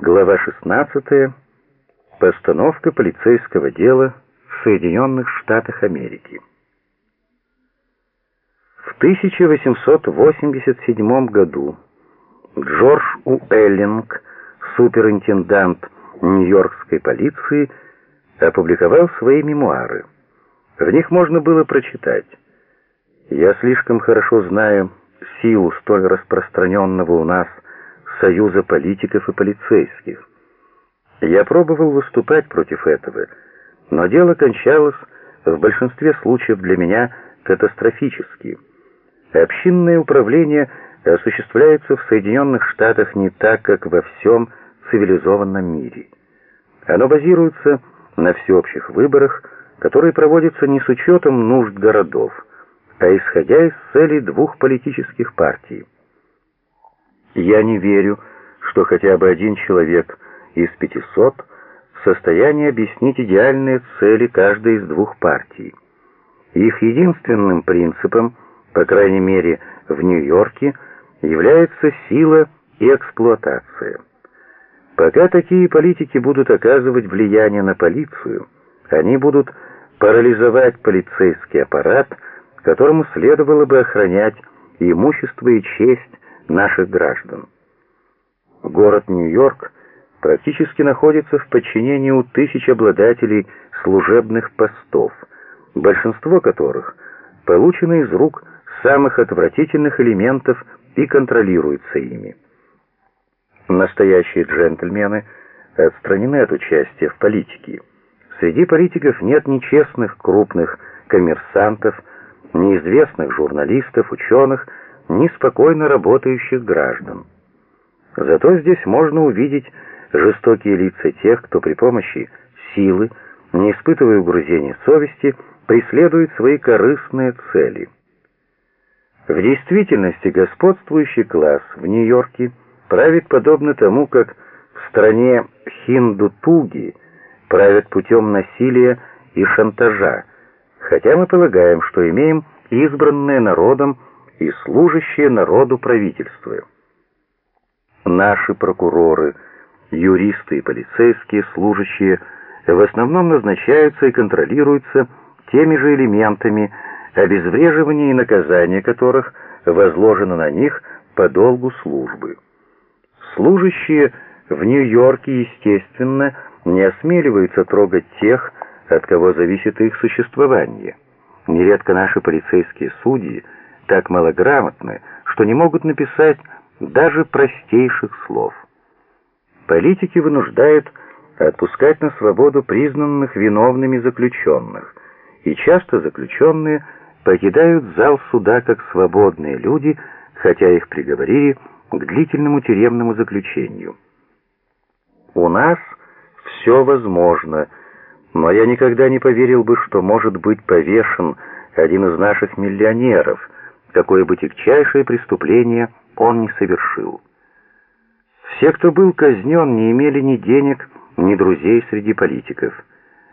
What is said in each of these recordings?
Глава 16. Постановка полицейского дела в Соединенных Штатах Америки. В 1887 году Джордж Уэллинг, суперинтендант Нью-Йоркской полиции, опубликовал свои мемуары. В них можно было прочитать «Я слишком хорошо знаю силу столь распространенного у нас союза политиков и полицейских. Я пробовал выступать против этого, но дело кончалось в большинстве случаев для меня катастрофически. Общинное управление осуществляется в Соединенных Штатах не так, как во всем цивилизованном мире. Оно базируется на всеобщих выборах, которые проводятся не с учетом нужд городов, а исходя из целей двух политических партий. Я не верю, что хотя бы один человек из 500 в состоянии объяснить идеальные цели каждой из двух партий. Их единственным принципом, по крайней мере в Нью-Йорке, является сила и эксплуатация. Пока такие политики будут оказывать влияние на полицию, они будут парализовать полицейский аппарат, которому следовало бы охранять имущество и честь наших граждан. Город Нью-Йорк практически находится в подчинении у тысяч обладателей служебных постов, большинство которых получено из рук самых отвратительных элементов и контролируется ими. Настоящие джентльмены отстранены от участия в политике. Среди политиков нет ни честных крупных коммерсантов, неизвестных журналистов, ученых, неспокойно работающих граждан. Зато здесь можно увидеть жестокие лица тех, кто при помощи силы, не испытывая угрызений совести, преследует свои корыстные цели. В действительности господствующий класс в Нью-Йорке правит подобно тому, как в стране Хиндутуги правят путем насилия и шантажа, хотя мы полагаем, что имеем избранное народом и служащие народу правительства. Наши прокуроры, юристы и полицейские служащие в основном назначаются и контролируются теми же элементами, обезвреживания и наказания которых возложено на них по долгу службы. Служащие в Нью-Йорке, естественно, не осмеливаются трогать тех, от кого зависит их существование. Нередко наши полицейские судьи так малограмотны, что не могут написать даже простейших слов. Политики вынуждают отпускать на свободу признанных виновными заключенных, и часто заключенные покидают зал суда как свободные люди, хотя их приговорили к длительному тюремному заключению. У нас все возможно, но я никогда не поверил бы, что может быть повешен один из наших миллионеров – какое бы тягчайшее преступление он не совершил. Все, кто был казнен, не имели ни денег, ни друзей среди политиков.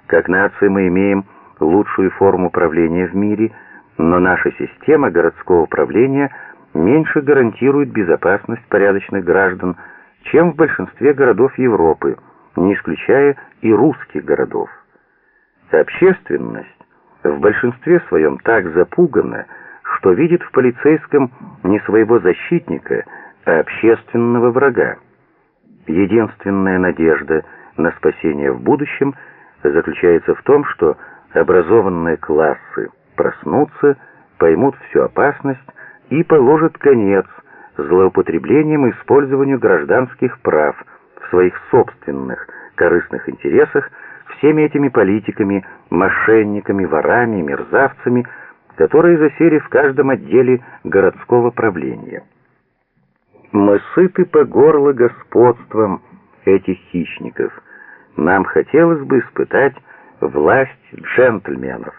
Как нация мы имеем лучшую форму правления в мире, но наша система городского управления меньше гарантирует безопасность порядочных граждан, чем в большинстве городов Европы, не исключая и русских городов. Общественность в большинстве своем так запугана, что видит в полицейском не своего защитника, а общественного врага. Единственная надежда на спасение в будущем заключается в том, что образованные классы проснутся, поймут всю опасность и положат конец злоупотреблением и использованию гражданских прав в своих собственных корыстных интересах всеми этими политиками, мошенниками, ворами, мерзавцами, которые засели в каждом отделе городского правления. Мы сыты по горло господством этих хищников. Нам хотелось бы испытать власть джентльменов.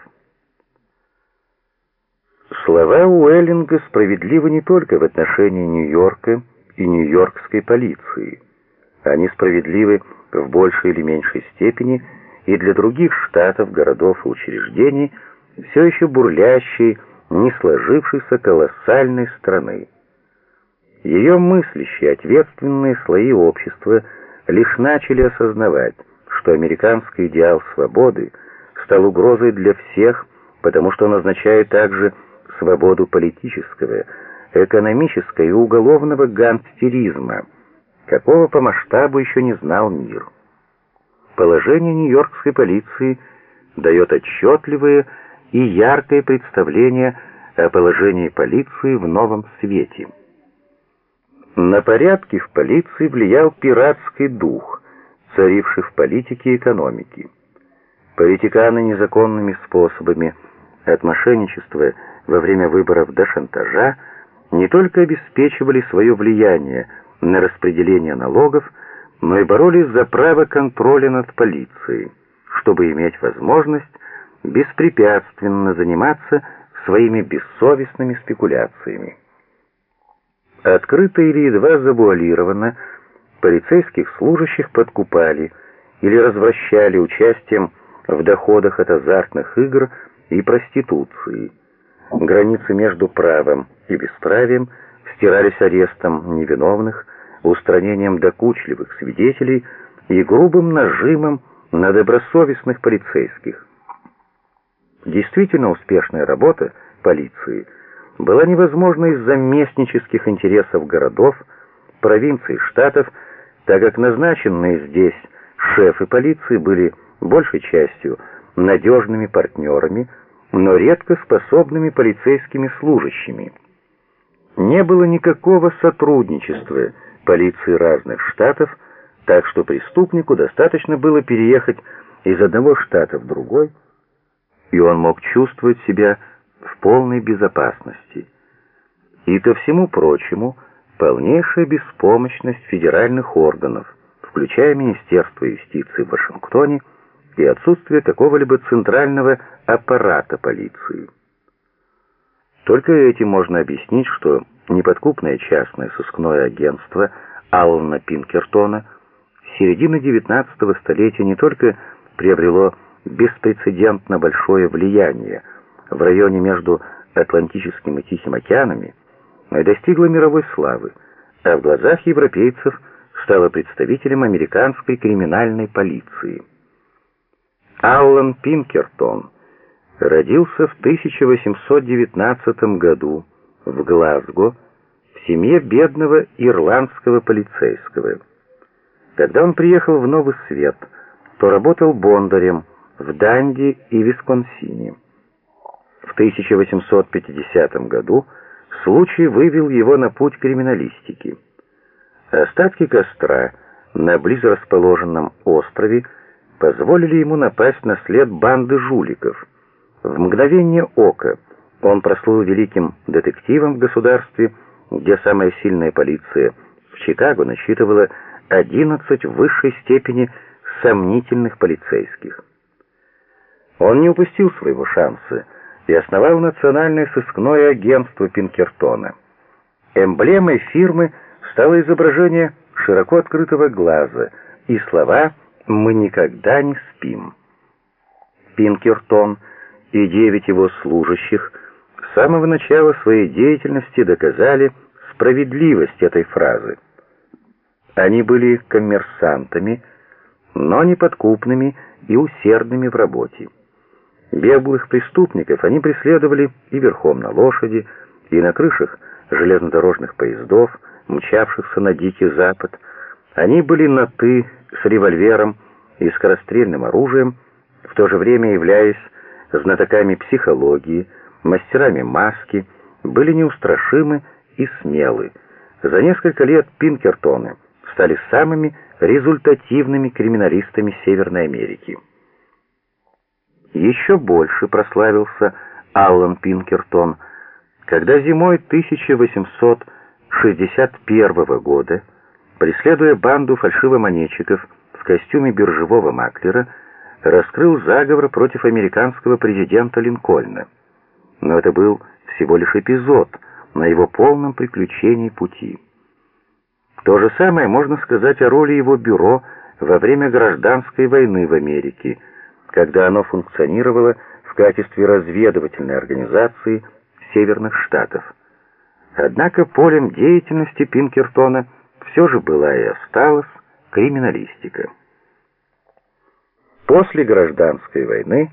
Слова Уэллинга справедливы не только в отношении Нью-Йорка и нью-йоркской полиции. Они справедливы в большей или меньшей степени и для других штатов, городов и учреждений, все еще бурлящей, не сложившейся колоссальной страны. Ее мыслящие, ответственные слои общества лишь начали осознавать, что американский идеал свободы стал угрозой для всех, потому что он означает также свободу политического, экономического и уголовного гангстеризма, какого по масштабу еще не знал мир. Положение нью-йоркской полиции дает отчетливое и яркое представление о положении полиции в новом свете. На порядки в полиции влиял пиратский дух, царивший в политике и экономике. Политиканы незаконными способами, от мошенничества во время выборов до шантажа, не только обеспечивали свое влияние на распределение налогов, но и боролись за право контроля над полицией, чтобы иметь возможность беспрепятственно заниматься своими бессовестными спекуляциями. Открыто или едва завуалированно полицейских служащих подкупали или развращали участием в доходах от азартных игр и проституции. Границы между правом и бесправием стирались арестом невиновных, устранением докучливых свидетелей и грубым нажимом на добросовестных полицейских. Действительно успешная работа полиции была невозможна из-за местнических интересов городов, провинций, штатов, так как назначенные здесь шефы полиции были большей частью надежными партнерами, но редко способными полицейскими служащими. Не было никакого сотрудничества полиции разных штатов, так что преступнику достаточно было переехать из одного штата в другой, и он мог чувствовать себя в полной безопасности. И ко всему прочему, полнейшая беспомощность федеральных органов, включая Министерство юстиции в Вашингтоне, и отсутствие какого-либо центрального аппарата полиции. Только этим можно объяснить, что неподкупное частное сыскное агентство Аллана Пинкертона с середины XIX столетия не только приобрело беспрецедентно большое влияние в районе между Атлантическим и Тихим океанами, и достигло мировой славы, а в глазах европейцев стало представителем американской криминальной полиции. Аллан Пинкертон родился в 1819 году в Глазго в семье бедного ирландского полицейского. Когда он приехал в Новый Свет, то работал бондарем в Данди и Висконсине. В 1850 году случай вывел его на путь криминалистики. Остатки костра на близорасположенном острове позволили ему напасть на след банды жуликов. В мгновение ока он прослыл великим детективом в государстве, где самая сильная полиция в Чикаго насчитывала 11 в высшей степени сомнительных полицейских. Он не упустил своего шанса и основал национальное сыскное агентство Пинкертона. Эмблемой фирмы стало изображение широко открытого глаза и слова «Мы никогда не спим». Пинкертон и девять его служащих с самого начала своей деятельности доказали справедливость этой фразы. Они были коммерсантами, но неподкупными и усердными в работе. Беглых преступников они преследовали и верхом на лошади, и на крышах железнодорожных поездов, мчавшихся на Дикий Запад. Они были на «ты» с револьвером и скорострельным оружием, в то же время являясь знатоками психологии, мастерами маски, были неустрашимы и смелы. За несколько лет Пинкертоны стали самыми результативными криминалистами Северной Америки. Еще больше прославился Аллан Пинкертон, когда зимой 1861 года, преследуя банду фальшивомонетчиков в костюме биржевого маклера, раскрыл заговор против американского президента Линкольна. Но это был всего лишь эпизод на его полном приключении пути. То же самое можно сказать о роли его бюро во время гражданской войны в Америке – когда оно функционировало в качестве разведывательной организации Северных Штатов. Однако полем деятельности Пинкертона все же была и осталась Криминалистика. После гражданской войны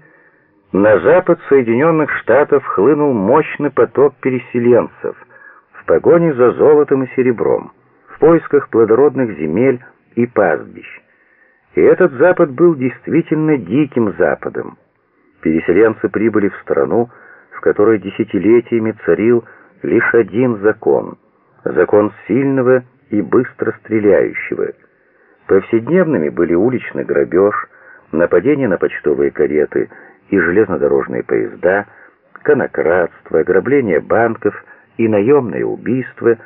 на запад Соединенных Штатов хлынул мощный поток переселенцев в погоне за золотом и серебром, в поисках плодородных земель и пастбищ. И этот запад был действительно диким западом. Переселенцы прибыли в страну, в которой десятилетиями царил лишь один закон — закон сильного и быстро стреляющего. Повседневными были уличный грабеж, нападения на почтовые кареты и железнодорожные поезда, конократство, ограбление банков и наемные убийства,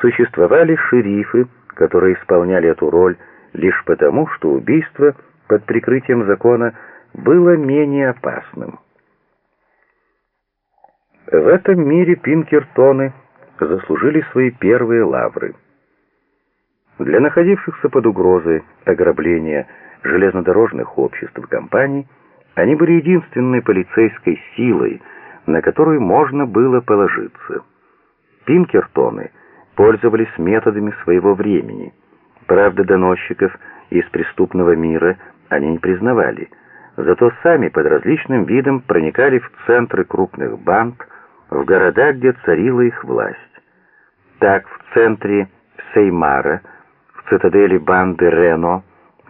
существовали шерифы, которые исполняли эту роль лишь потому, что убийство под прикрытием закона было менее опасным. В этом мире Пинкертоны заслужили свои первые лавры. Для находившихся под угрозой ограбления железнодорожных обществ и компаний они были единственной полицейской силой, на которую можно было положиться. Пинкертоны пользовались методами своего времени. Правда, доносчиков из преступного мира они не признавали, зато сами под различным видом проникали в центры крупных банд, в города, где царила их власть. Так, в центре Сеймара, в цитадели банды Рено,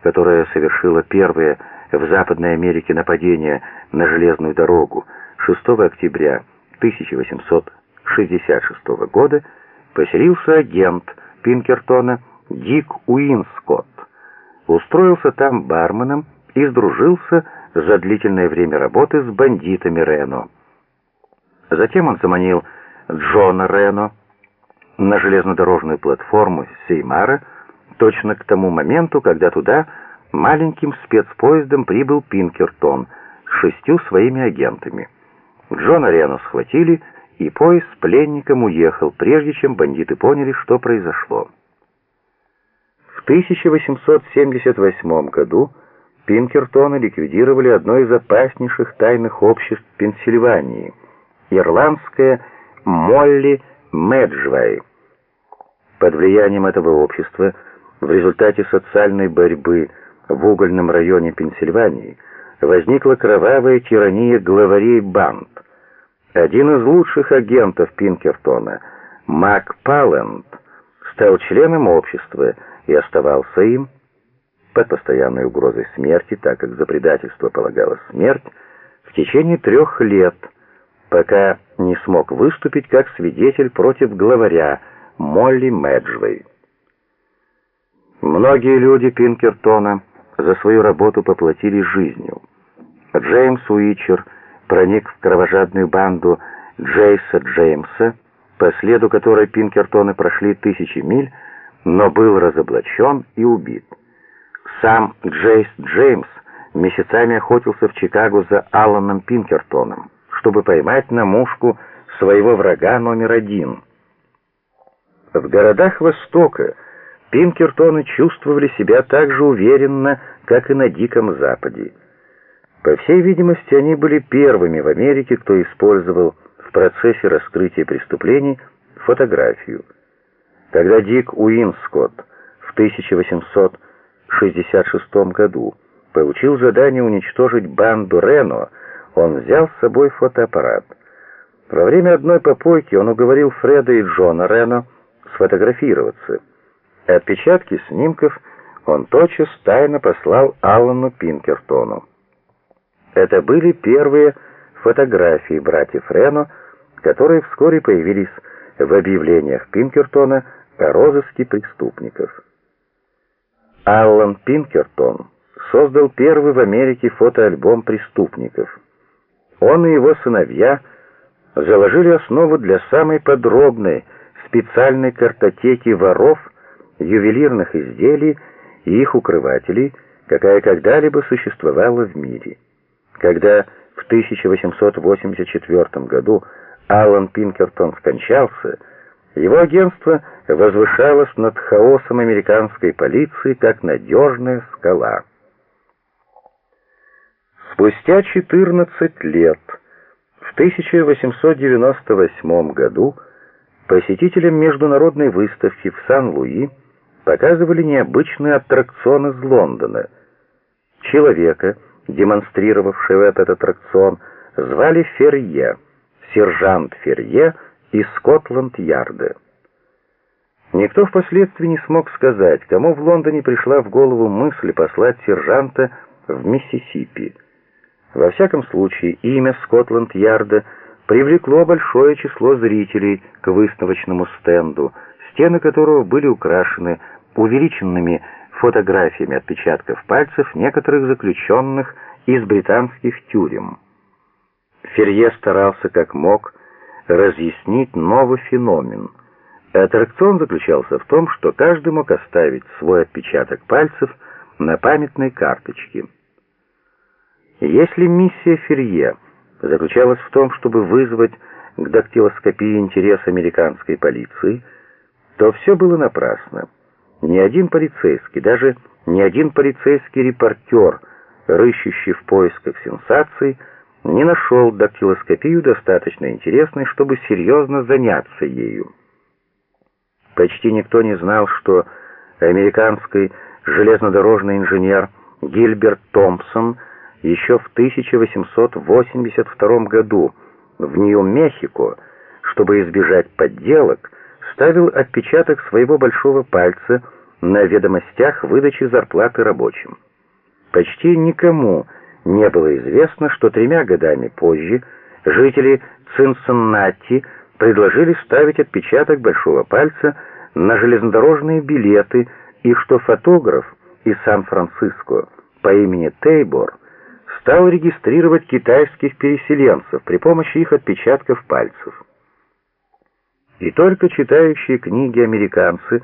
которая совершила первое в Западной Америке нападение на железную дорогу 6 октября 1866 года, поселился агент Пинкертона Дик Уинскотт. Устроился там барменом и сдружился за длительное время работы с бандитами Рено. Затем он заманил Джона Рено на железнодорожную платформу Сеймара, точно к тому моменту, когда туда маленьким спецпоездом прибыл Пинкертон с шестью своими агентами. Джона Рено схватили, и поезд с пленником уехал, прежде чем бандиты поняли, что произошло. В 1878 году Пинкертона ликвидировали одно из опаснейших тайных обществ Пенсильвании — ирландское Молли Меджвей. Под влиянием этого общества в результате социальной борьбы в угольном районе Пенсильвании возникла кровавая тирания главарей банд. Один из лучших агентов Пинкертона, Мак Палленд, стал членом общества и оставался им под постоянной угрозой смерти, так как за предательство полагалась смерть, в течение трех лет, пока не смог выступить как свидетель против главаря Молли Мэджвей. Многие люди Пинкертона за свою работу поплатили жизнью. Джеймс Уичер проник в кровожадную банду Джейса Джеймса, по следу которой Пинкертоны прошли тысячи миль, но был разоблачен и убит. Сам Джейс Джеймс месяцами охотился в Чикаго за Алланом Пинкертоном, чтобы поймать на мушку своего врага номер один. В городах Востока Пинкертоны чувствовали себя так же уверенно, как и на Диком Западе. По всей видимости, они были первыми в Америке, кто использовал в процессе раскрытия преступлений фотографию. Когда Дик Уинскотт в 1866 году получил задание уничтожить банду Рено, он взял с собой фотоаппарат. Во время одной попойки он уговорил Фреда и Джона Рено сфотографироваться. Отпечатки снимков он тотчас тайно послал Аллану Пинкертону. Это были первые фотографии братьев Рено, которые вскоре появились в объявлениях Пинкертона о розыске преступников. Аллан Пинкертон создал первый в Америке фотоальбом преступников. Он и его сыновья заложили основу для самой подробной специальной картотеки воров, ювелирных изделий и их укрывателей, какая когда-либо существовала в мире. Когда в 1884 году Алан Пинкертон скончался, его агентство возвышалось над хаосом американской полиции как надежная скала. Спустя 14 лет, в 1898 году, посетителям международной выставки в Сан-Луи показывали необычный аттракцион из Лондона. Человека, демонстрировавшего этот аттракцион, звали Ферье, сержант Ферье из Скотланд-Ярда. Никто впоследствии не смог сказать, кому в Лондоне пришла в голову мысль послать сержанта в Миссисипи. Во всяком случае, имя Скотланд-Ярда привлекло большое число зрителей к выставочному стенду, стены которого были украшены увеличенными фотографиями отпечатков пальцев некоторых заключенных из британских тюрем. Ферье старался как мог разъяснить новый феномен – Аттракцион заключался в том, что каждый мог оставить свой отпечаток пальцев на памятной карточке. Если миссия Ферье заключалась в том, чтобы вызвать к дактилоскопии интерес американской полиции, то все было напрасно. Ни один полицейский, даже ни один полицейский репортер, рыщущий в поисках сенсаций, не нашел дактилоскопию достаточно интересной, чтобы серьезно заняться ею. Почти никто не знал, что американский железнодорожный инженер Гильберт Томпсон еще в 1882 году в Нью-Мехико, чтобы избежать подделок, ставил отпечаток своего большого пальца на ведомостях выдачи зарплаты рабочим. Почти никому не было известно, что тремя годами позже жители Цинциннати предложили ставить отпечаток большого пальца на железнодорожные билеты и что фотограф из Сан-Франциско по имени Тейбор стал регистрировать китайских переселенцев при помощи их отпечатков пальцев. И только читающие книги американцы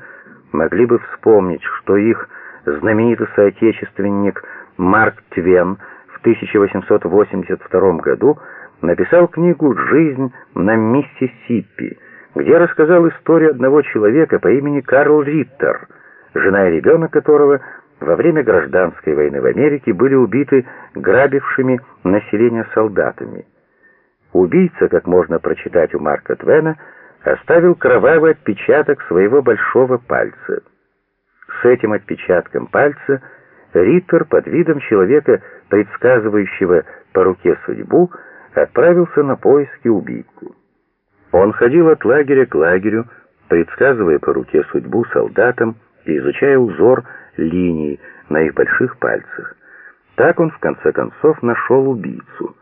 могли бы вспомнить, что их знаменитый соотечественник Марк Твен 1882 году написал книгу «Жизнь на Миссисипи», где рассказал историю одного человека по имени Карл Риттер, жена и ребенок которого во время гражданской войны в Америке были убиты грабившими население солдатами. Убийца, как можно прочитать у Марка Твена, оставил кровавый отпечаток своего большого пальца. С этим отпечатком пальца Риттер под видом человека, предсказывающего по руке судьбу, отправился на поиски убийцы. Он ходил от лагеря к лагерю, предсказывая по руке судьбу солдатам и изучая узор линий на их больших пальцах. Так он в конце концов нашел убийцу.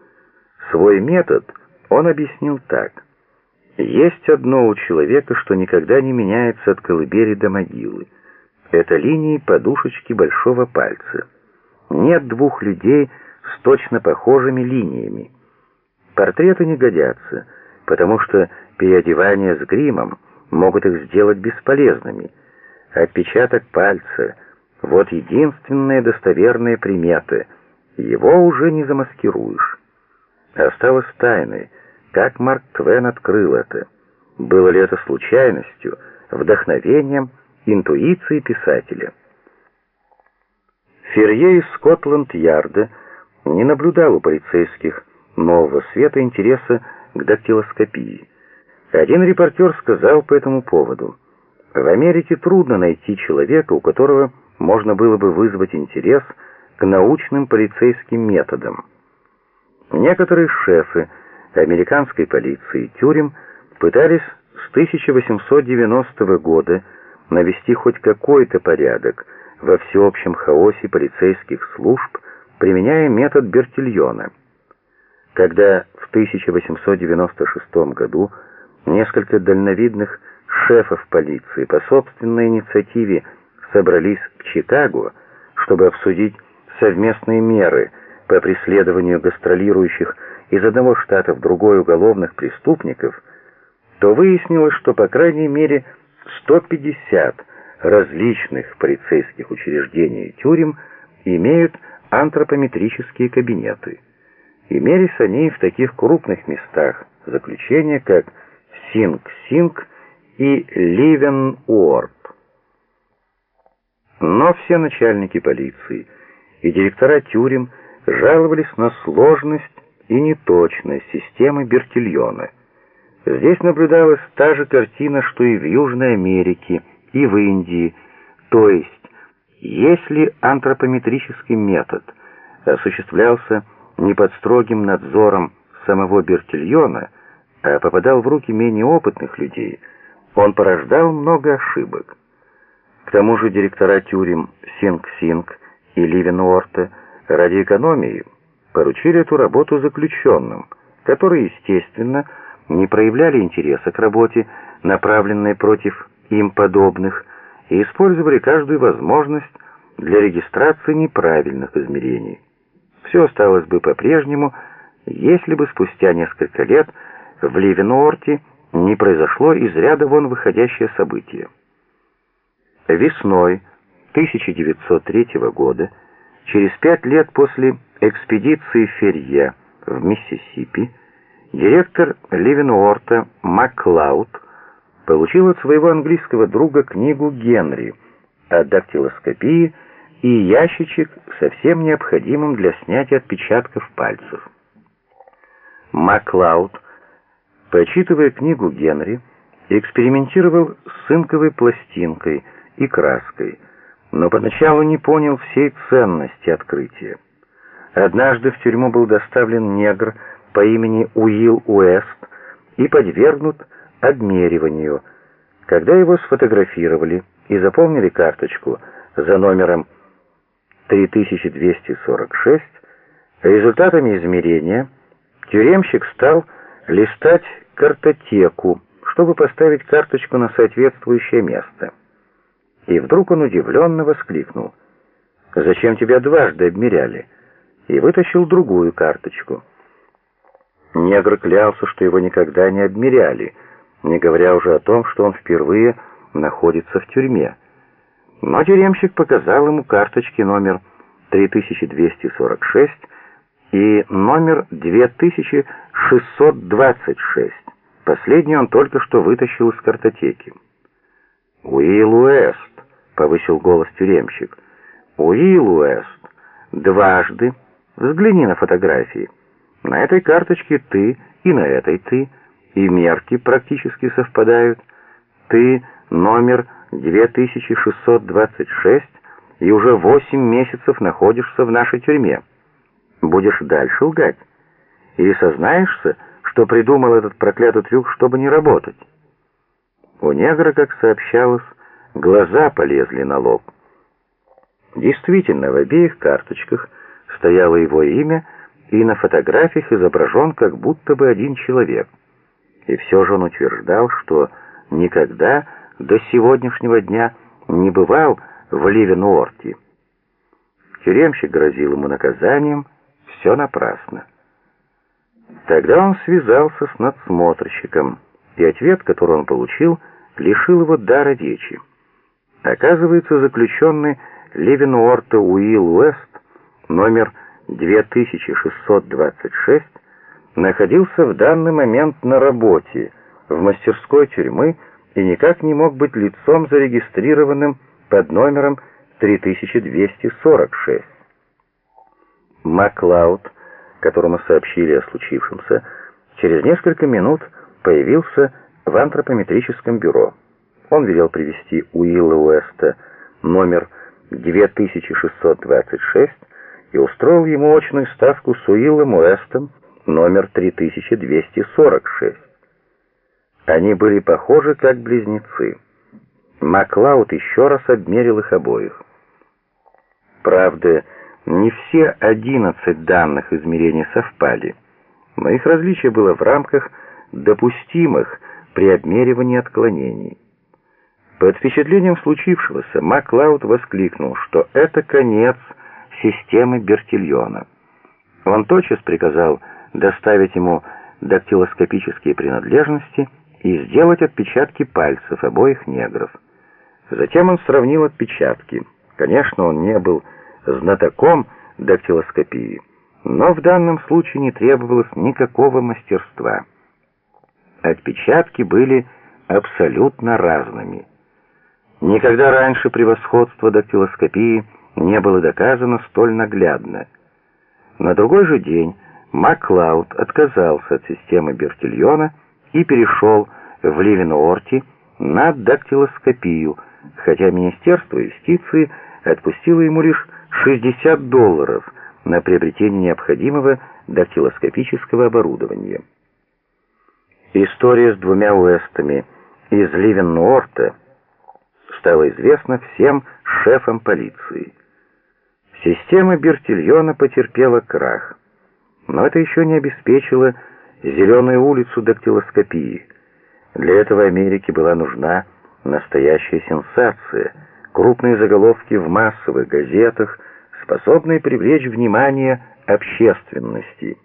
Свой метод он объяснил так. Есть одно у человека, что никогда не меняется от колыбели до могилы. Это линии подушечки большого пальца. Нет двух людей с точно похожими линиями. Портреты не годятся — потому что переодевание с гримом могут их сделать бесполезными. Отпечаток пальца — вот единственная достоверная примета. Его уже не замаскируешь. Осталось тайной, как Марк Твен открыл это. Было ли это случайностью, вдохновением, интуицией писателя? Ферье из Скотланд-Ярда не наблюдал у полицейских нового света интереса к дактилоскопии. Один репортер сказал по этому поводу, «В Америке трудно найти человека, у которого можно было бы вызвать интерес к научным полицейским методам». Некоторые шефы американской полиции тюрем пытались с 1890 года навести хоть какой-то порядок во всеобщем хаосе полицейских служб, применяя метод Бертильона. Когда в 1896 году несколько дальновидных шефов полиции по собственной инициативе собрались в Чикаго, чтобы обсудить совместные меры по преследованию гастролирующих из одного штата в другой уголовных преступников, то выяснилось, что по крайней мере 150 различных полицейских учреждений и тюрем имеют антропометрические кабинеты. Имелись они в таких крупных местах заключения, как Синг-Синг и Ливен-Уорп. Но все начальники полиции и директора тюрем жаловались на сложность и неточность системы Бертильона. Здесь наблюдалась та же картина, что и в Южной Америке, и в Индии, То есть, если антропометрический метод осуществлялся не под строгим надзором самого Бертильона, а попадал в руки менее опытных людей, он порождал много ошибок. К тому же директора тюрем Синг-Синг и Ливенуорта ради экономии поручили эту работу заключенным, которые, естественно, не проявляли интереса к работе, направленной против им подобных, и использовали каждую возможность для регистрации неправильных измерений. Все осталось бы по-прежнему, если бы спустя несколько лет в Ливенуорте не произошло из ряда вон выходящее событие. Весной 1903 года, через пять лет после экспедиции Ферье в Миссисипи, директор Ливенуорта Маклауд получил от своего английского друга книгу Генри о дактилоскопии и ящичек со всем необходимым для снятия отпечатков пальцев. Маклауд, почитывая книгу Генри, экспериментировал с цинковой пластинкой и краской, но поначалу не понял всей ценности открытия. Однажды в тюрьму был доставлен негр по имени Уилл Уэст и подвергнут обмериванию. Когда его сфотографировали и заполнили карточку за номером 3246, результатами измерения тюремщик стал листать картотеку, чтобы поставить карточку на соответствующее место. И вдруг он удивленно воскликнул. «Зачем тебя дважды обмеряли?» и вытащил другую карточку. Негр клялся, что его никогда не обмеряли, не говоря уже о том, что он впервые находится в тюрьме. Но тюремщик показал ему карточки номер 3246 и номер 2626. Последний он только что вытащил из картотеки. «Уилл Уэст», — повысил голос тюремщик, — «Уилл Уэст, дважды Взгляни на фотографии. На этой карточке ты и на этой ты, и мерки практически совпадают. Ты номер 2626 и уже 8 месяцев находишься в нашей тюрьме. Будешь дальше лгать? Или сознаешься, что придумал этот проклятый трюк, чтобы не работать? У негра, как сообщалось, глаза полезли на лоб. Действительно, в обеих карточках – стояло его имя, и на фотографиях изображен как будто бы один человек. И все же он утверждал, что никогда до сегодняшнего дня не бывал в Ливенуорте. Тюремщик грозил ему наказанием, все напрасно. Тогда он связался с надсмотрщиком, и ответ, который он получил, лишил его дара речи. Оказывается, заключенный Ливенуорта Уилл Уэст номер 2626 находился в данный момент на работе в мастерской тюрьмы и никак не мог быть лицом, зарегистрированным под номером 3246. Маклауд, которому сообщили о случившемся, через несколько минут появился в антропометрическом бюро. Он велел привести Уилла Уэста номер 2626 и устроил ему очную ставку с Уиллом Уэстом номер 3246. Они были похожи как близнецы. Маклауд еще раз обмерил их обоих. Правда, не все 11 данных измерений совпали, но их различие было в рамках допустимых при обмеривании отклонений. Под впечатлением случившегося Маклауд воскликнул, что это конец системы Бертильона. Он тотчас приказал доставить ему дактилоскопические принадлежности и сделать отпечатки пальцев обоих негров. Затем он сравнил отпечатки. Конечно, он не был знатоком дактилоскопии, но в данном случае не требовалось никакого мастерства. Отпечатки были абсолютно разными. Никогда раньше превосходство дактилоскопии не было доказано столь наглядно. На другой же день Маклауд отказался от системы Бертильона и перешел в Ливенуорте на дактилоскопию, хотя Министерство юстиции отпустило ему лишь 60 долларов на приобретение необходимого дактилоскопического оборудования. История с двумя Уэстами из Ливеннуорта стала известна всем шефам полиции. Система Бертильона потерпела крах, но это еще не обеспечило зеленую улицу дактилоскопии. Для этого Америке была нужна настоящая сенсация, крупные заголовки в массовых газетах, способные привлечь внимание общественности.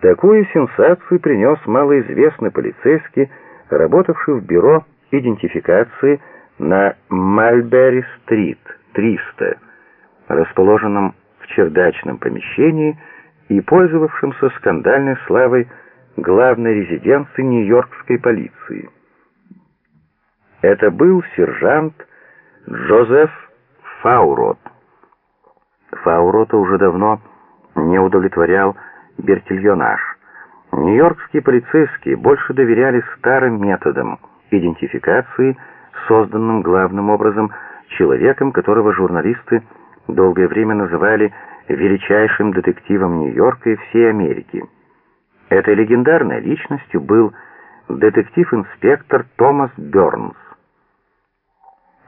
Такую сенсацию принес малоизвестный полицейский, работавший в бюро идентификации на Мальбери-стрит, 300, расположенном в чердачном помещении и пользовавшемся скандальной славой главной резиденции нью-йоркской полиции. Это был сержант Джозеф Фаурот. Фаурота уже давно не удовлетворял бертильонаж. Нью-Йоркские полицейские больше доверяли старым методам идентификации, созданным главным образом человеком, которого журналисты долгое время называли величайшим детективом Нью-Йорка и всей Америки. Этой легендарной личностью был детектив-инспектор Томас Бёрнс.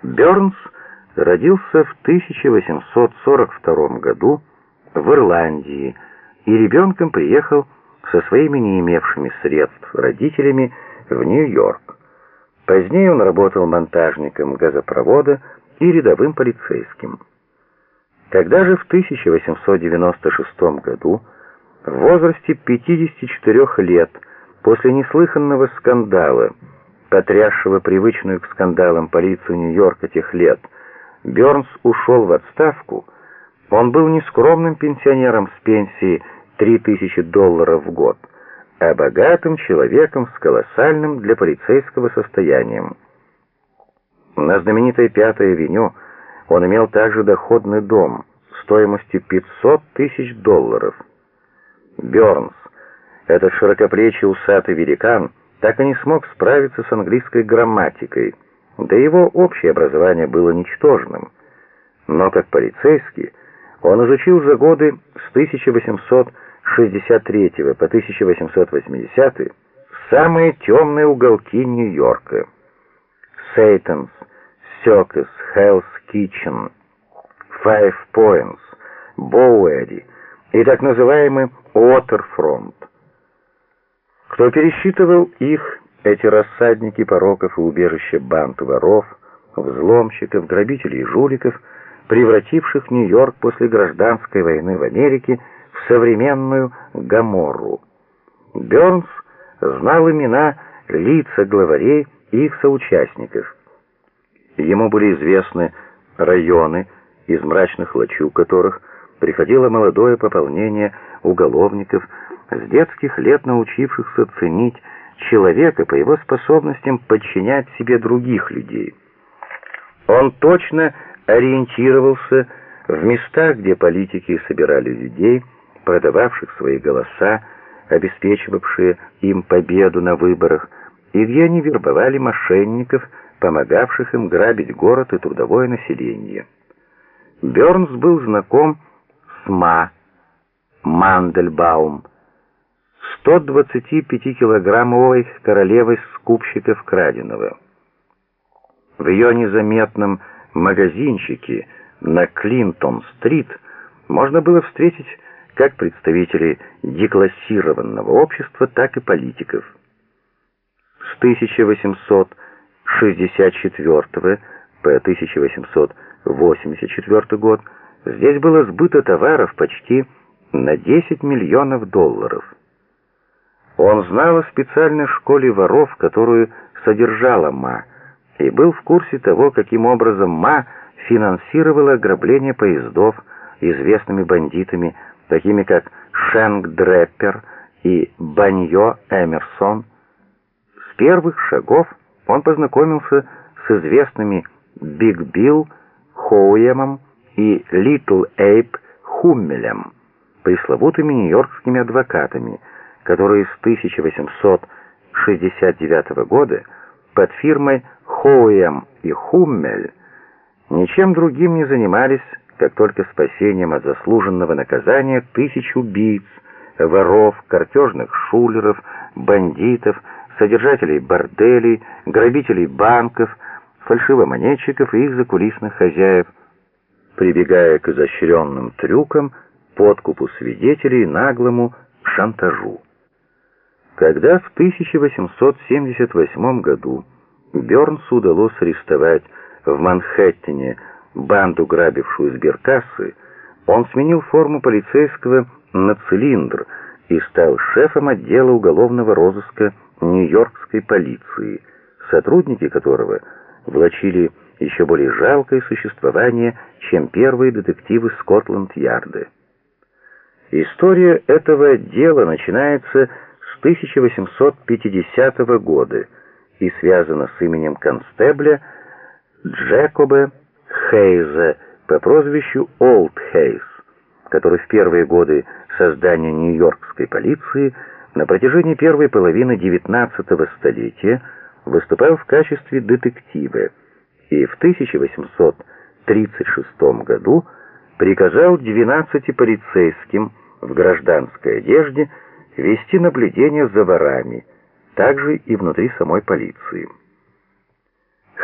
Бёрнс родился в 1842 году в Ирландии и ребенком приехал со своими не имевшими средств родителями в Нью-Йорк. Позднее он работал монтажником газопровода и рядовым полицейским. Когда же в 1896 году, в возрасте 54 лет, после неслыханного скандала, потрясшего привычную к скандалам полицию Нью-Йорка тех лет, Бёрнс ушел в отставку, он был не скромным пенсионером с пенсией 3000 долларов в год, а богатым человеком с колоссальным для полицейского состоянием. На знаменитой Пятой авеню он имел также доходный дом стоимостью 500 тысяч долларов. Бёрнс, этот широкоплечий усатый великан, так и не смог справиться с английской грамматикой, да его общее образование было ничтожным. Но как полицейский он изучил за годы с 1863 по 1880 самые темные уголки Нью-Йорка. Сейтонс, Сёкес, Хеллс Китчен, Five Points, Боуэри и так называемый Уотерфронт. Кто пересчитывал их, эти рассадники пороков и убежища банд воров, взломщиков, грабителей и жуликов, превративших Нью-Йорк после гражданской войны в Америке в современную Гоморру. Бёрнс знал имена, лица главарей и их соучастников. Ему были известны районы, из мрачных лачуг которых приходило молодое пополнение уголовников, с детских лет научившихся ценить человека по его способностям подчинять себе других людей. Он точно ориентировался в местах, где политики собирали людей, продававших свои голоса, обеспечивавшие им победу на выборах, и где они вербовали мошенников, помогавших им грабить город и трудовое население. Бернс был знаком с Ма, Мандельбаум, 125-килограммовой королевой скупщиков краденого. В ее незаметном магазинчике на Клинтон-стрит можно было встретить как представителей деклассированного общества, так и политиков. С 1864 по 1884 год здесь было сбыто товаров почти на 10 миллионов долларов. Он знал о специальной школе воров, которую содержала Ма, и был в курсе того, каким образом Ма финансировала ограбление поездов известными бандитами, такими как Шенк Дреппер и Баньо Эмерсон. С первых шагов он познакомился с известными Биг Билл Хоуэмом и Литл Эйб Хуммелем, пресловутыми нью-йоркскими адвокатами, которые с 1869 года под фирмой Хоуэм и Хуммель ничем другим не занимались, как только спасением от заслуженного наказания тысяч убийц, воров, картежных шулеров, бандитов, содержателей борделей, грабителей банков, фальшивомонетчиков и их закулисных хозяев, прибегая к изощренным трюкам, подкупу свидетелей, наглому шантажу. Когда в 1878 году Бёрнсу удалось арестовать в Манхэттене банду, грабившую сберкассы, он сменил форму полицейского на цилиндр и стал шефом отдела уголовного розыска Нью-Йоркской полиции, сотрудники которого влачили еще более жалкое существование, чем первые детективы Скотланд-Ярда. История этого дела начинается с 1850 года и связана с именем констебля Джекоба Хейза по прозвищу Олд Хейз, который в первые годы создания Нью-Йоркской полиции на протяжении первой половины XIX столетия выступал в качестве детектива и в 1836 году приказал 12 полицейским в гражданской одежде вести наблюдение за ворами, также и внутри самой полиции.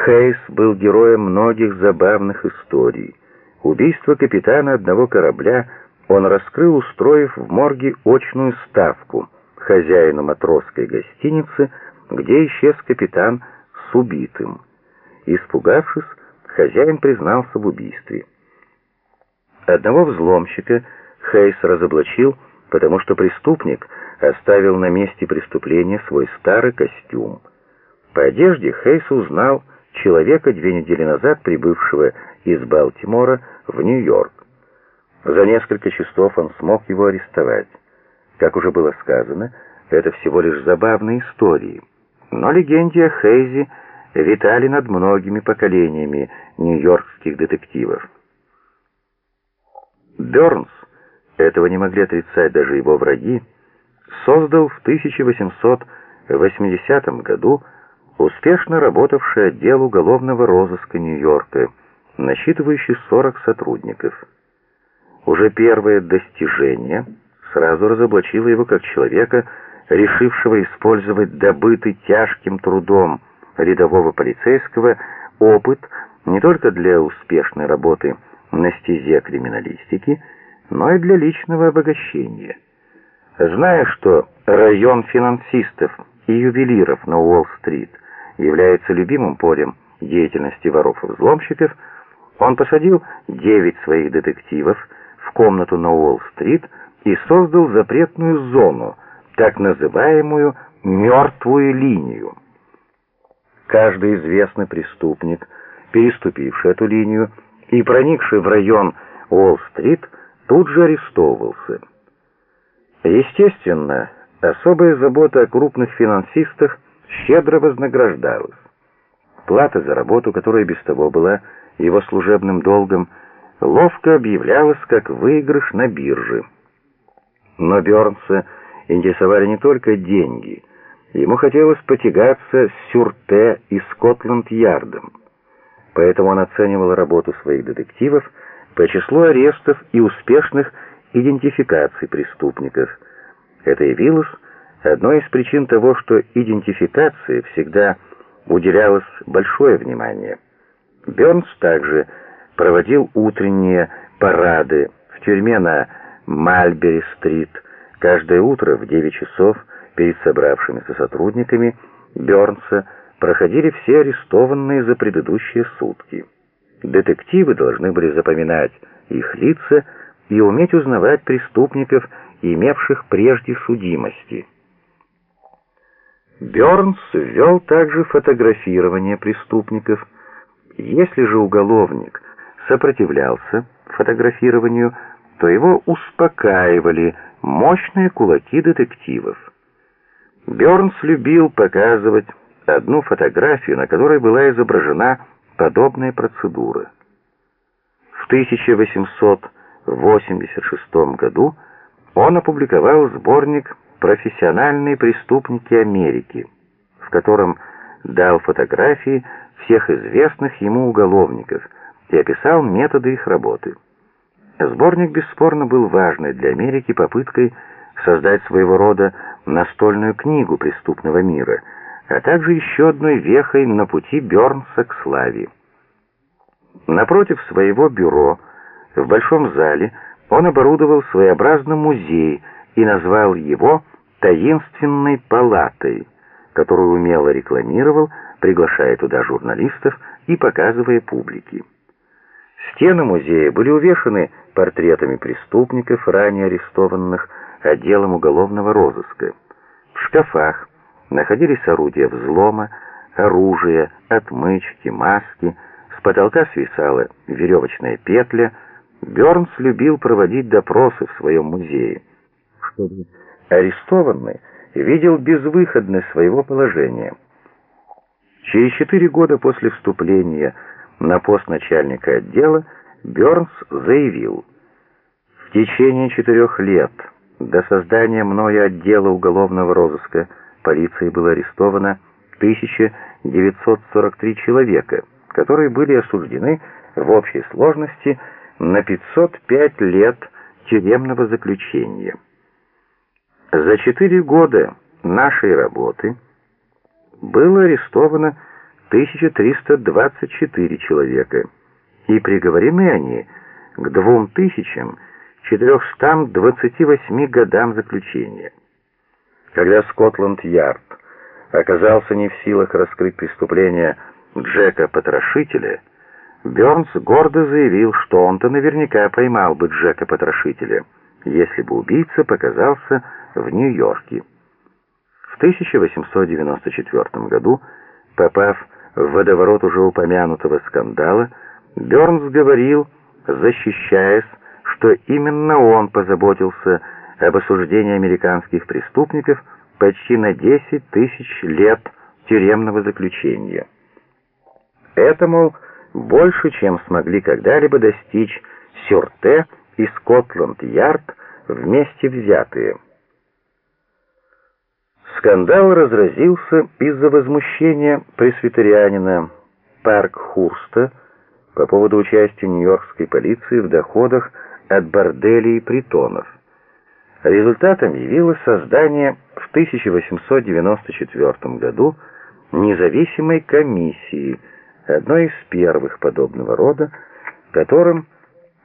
Хейс был героем многих забавных историй. Убийство капитана одного корабля он раскрыл, устроив в морге очную ставку хозяину матросской гостиницы, где исчез капитан с убитым. Испугавшись, хозяин признался в убийстве. Одного взломщика Хейс разоблачил, потому что преступник оставил на месте преступления свой старый костюм. По одежде Хейс узнал человека, две недели назад прибывшего из Балтимора в Нью-Йорк. За несколько часов он смог его арестовать. Как уже было сказано, это всего лишь забавные истории. Но легенде о Хейзе витали над многими поколениями нью-йоркских детективов. Бёрнс, этого не могли отрицать даже его враги, создал в 1880 году успешно работавший отдел уголовного розыска Нью-Йорка, насчитывающий 40 сотрудников. Уже первое достижение сразу разоблачило его как человека, решившего использовать добытый тяжким трудом рядового полицейского опыт не только для успешной работы на стезе криминалистики, но и для личного обогащения. Зная, что район финансистов и ювелиров на Уолл-стрит является любимым полем деятельности воров и взломщиков, он посадил девять своих детективов в комнату на Уолл-стрит и создал запретную зону, так называемую «мертвую линию». Каждый известный преступник, переступивший эту линию и проникший в район Уолл-стрит, тут же арестовывался. Естественно, особая забота о крупных финансистах щедро вознаграждалась. Плата за работу, которая без того была его служебным долгом, ловко объявлялась как выигрыш на бирже. Но Бёрнса интересовали не только деньги. Ему хотелось потягаться с Сюрте и Скотланд-Ярдом. Поэтому он оценивал работу своих детективов по числу арестов и успешных идентификаций преступников. Это явилось одной из причин того, что идентификации всегда уделялось большое внимание. Бёрнс также проводил утренние парады в тюрьме на Мальбери-стрит. Каждое утро в 9 часов перед собравшимися сотрудниками Бёрнса проходили все арестованные за предыдущие сутки. Детективы должны были запоминать их лица и уметь узнавать преступников, имевших прежде судимости. Бёрнс ввел также фотографирование преступников. Если же уголовник сопротивлялся фотографированию, то его успокаивали мощные кулаки детективов. Бёрнс любил показывать одну фотографию, на которой была изображена подобная процедура. В 1886 году он опубликовал сборник «Профессиональные преступники Америки», в котором дал фотографии всех известных ему уголовников и описал методы их работы. Сборник бесспорно был важной для Америки попыткой создать своего рода настольную книгу преступного мира, а также еще одной вехой на пути Бёрнса к славе. Напротив своего бюро в большом зале он оборудовал своеобразный музей и назвал его «таинственной палатой», которую умело рекламировал, приглашая туда журналистов и показывая публике. Стены музея были увешаны портретами преступников, ранее арестованных отделом уголовного розыска. В шкафах находились орудия взлома, оружие, отмычки, маски, с потолка свисала веревочная петля. Бёрнс любил проводить допросы в своем музее, чтобы арестованный видел безвыходность своего положения. Через четыре года после вступления на пост начальника отдела Бёрнс заявил, «В течение четырех лет до создания мною отдела уголовного розыска полиции было арестовано 1943 человека, которые были осуждены в общей сложности на 505 лет тюремного заключения. За четыре года нашей работы было арестовано 1324 человека, и приговорены они к 2428 годам заключения. Когда Скотланд-Ярд оказался не в силах раскрыть преступление Джека-потрошителя, Бёрнс гордо заявил, что он-то наверняка поймал бы Джека-потрошителя, если бы убийца показался в Нью-Йорке. В 1894 году, попав в водоворот уже упомянутого скандала, Бёрнс говорил, защищаясь, что именно он позаботился об осуждении американских преступников почти на 10 тысяч лет тюремного заключения. Это, мол, больше, чем смогли когда-либо достичь Сюрте и Скотланд-Ярд вместе взятые. Скандал разразился из-за возмущения пресвитерианина Паркхурста по поводу участия нью-йоркской полиции в доходах от борделей и притонов. Результатом явилось создание в 1894 году независимой комиссии, одной из первых подобного рода, которым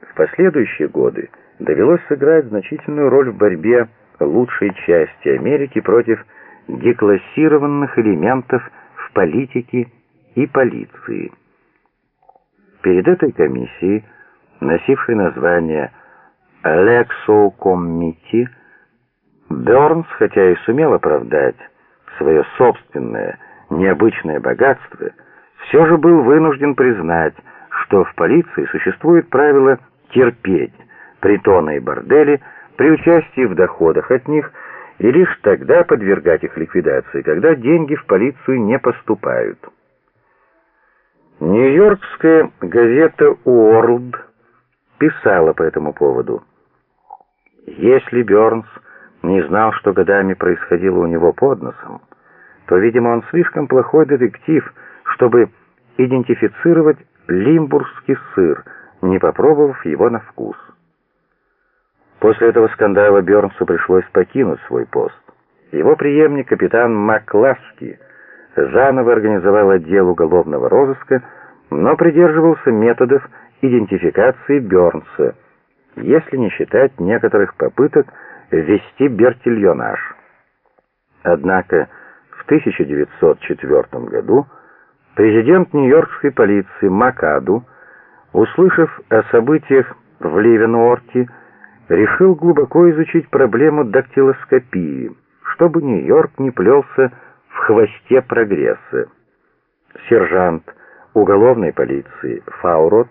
в последующие годы довелось сыграть значительную роль в борьбе лучшей части Америки против деклассированных элементов в политике и полиции. Перед этой комиссией, носившей название «Лексо Коммити», Бёрнс, хотя и сумел оправдать свое собственное необычное богатство, все же был вынужден признать, что в полиции существует правило терпеть притоны и бордели при участии в доходах от них – и лишь тогда подвергать их ликвидации, когда деньги в полицию не поступают. Нью-Йоркская газета «Уорлд» писала по этому поводу. Если Бёрнс не знал, что годами происходило у него под носом, то, видимо, он слишком плохой детектив, чтобы идентифицировать лимбургский сыр, не попробовав его на вкус. После этого скандала Бёрнсу пришлось покинуть свой пост. Его преемник, капитан Макласки, заново организовал отдел уголовного розыска, но придерживался методов идентификации Бёрнса, если не считать некоторых попыток ввести бертильонаж. Однако в 1904 году президент нью-йоркской полиции Макаду, услышав о событиях в Ливенуорте, решил глубоко изучить проблему дактилоскопии, чтобы Нью-Йорк не плелся в хвосте прогресса. Сержант уголовной полиции Фаурот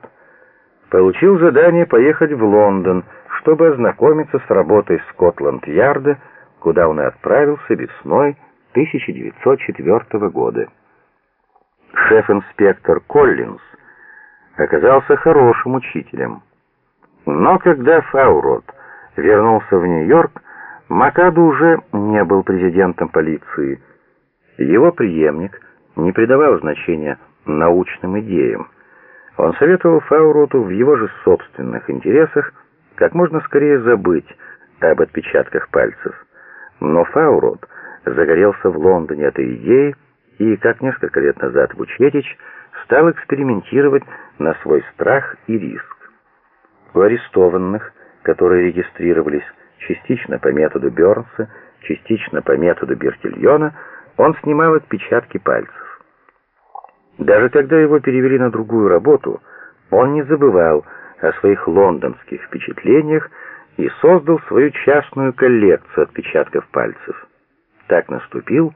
получил задание поехать в Лондон, чтобы ознакомиться с работой Скотланд-Ярда, куда он и отправился весной 1904 года. Шеф-инспектор Коллинз оказался хорошим учителем. Но когда Фаурот вернулся в Нью-Йорк, Макаду уже не был президентом полиции. Его преемник не придавал значения научным идеям. Он советовал Фауроту в его же собственных интересах как можно скорее забыть об отпечатках пальцев. Но Фаурот загорелся в Лондоне этой идеей и, как несколько лет назад Вучетич, стал экспериментировать на свой страх и риск. У арестованных, которые регистрировались частично по методу Бёрнса, частично по методу Бертильона, он снимал отпечатки пальцев. Даже когда его перевели на другую работу, он не забывал о своих лондонских впечатлениях и создал свою частную коллекцию отпечатков пальцев. Так наступил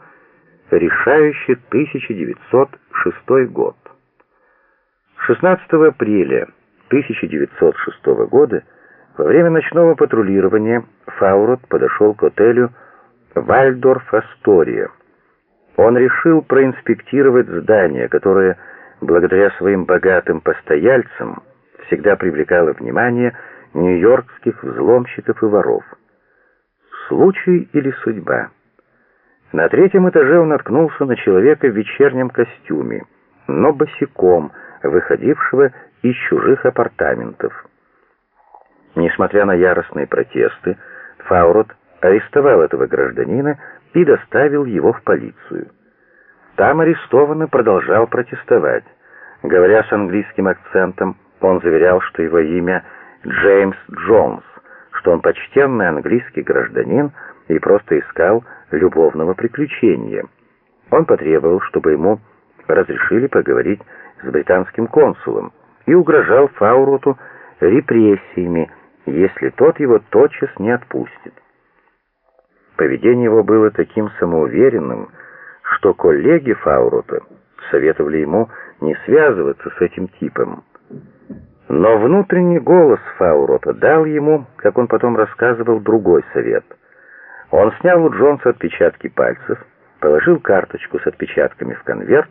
решающий 1906 год. 16 апреля 1906 года во время ночного патрулирования Фаурот подошел к отелю «Вальдорф Астория». Он решил проинспектировать здание, которое, благодаря своим богатым постояльцам, всегда привлекало внимание нью-йоркских взломщиков и воров. Случай или судьба? На третьем этаже он наткнулся на человека в вечернем костюме, но босиком, выходившего из чужих апартаментов. Несмотря на яростные протесты, Фаурот арестовал этого гражданина и доставил его в полицию. Там арестованный продолжал протестовать. Говоря с английским акцентом, он заверял, что его имя Джеймс Джонс, что он почтенный английский гражданин и просто искал любовного приключения. Он потребовал, чтобы ему разрешили поговорить с британским консулом и угрожал Фауроту репрессиями, если тот его тотчас не отпустит. Поведение его было таким самоуверенным, что коллеги Фаурута советовали ему не связываться с этим типом. Но внутренний голос Фаурота дал ему, как он потом рассказывал, другой совет. Он снял у Джонса отпечатки пальцев, положил карточку с отпечатками в конверт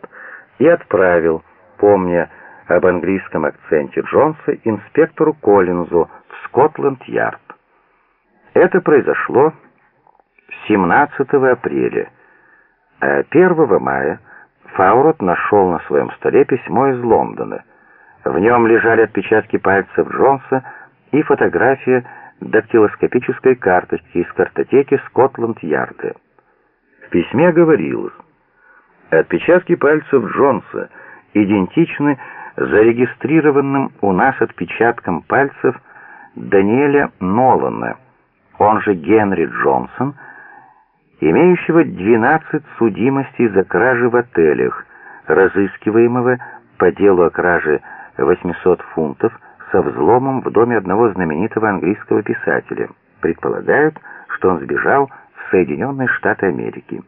и отправил, помня об английском акценте Джонса, инспектору Коллинзу в Скотланд-Ярд. Это произошло 17 апреля, а 1 мая Фаурот нашел на своем столе письмо из Лондона. В нем лежали отпечатки пальцев Джонса и фотография дактилоскопической карточки из картотеки Скотланд-Ярда. В письме говорилось, отпечатки пальцев Джонса идентичны зарегистрированным у нас отпечаткам пальцев Даниэля Нолана, он же Генри Джонсон, имеющего 12 судимостей за кражи в отелях, разыскиваемого по делу о краже 800 фунтов со взломом в доме одного знаменитого английского писателя. Предполагают, что он сбежал в Соединенные Штаты Америки.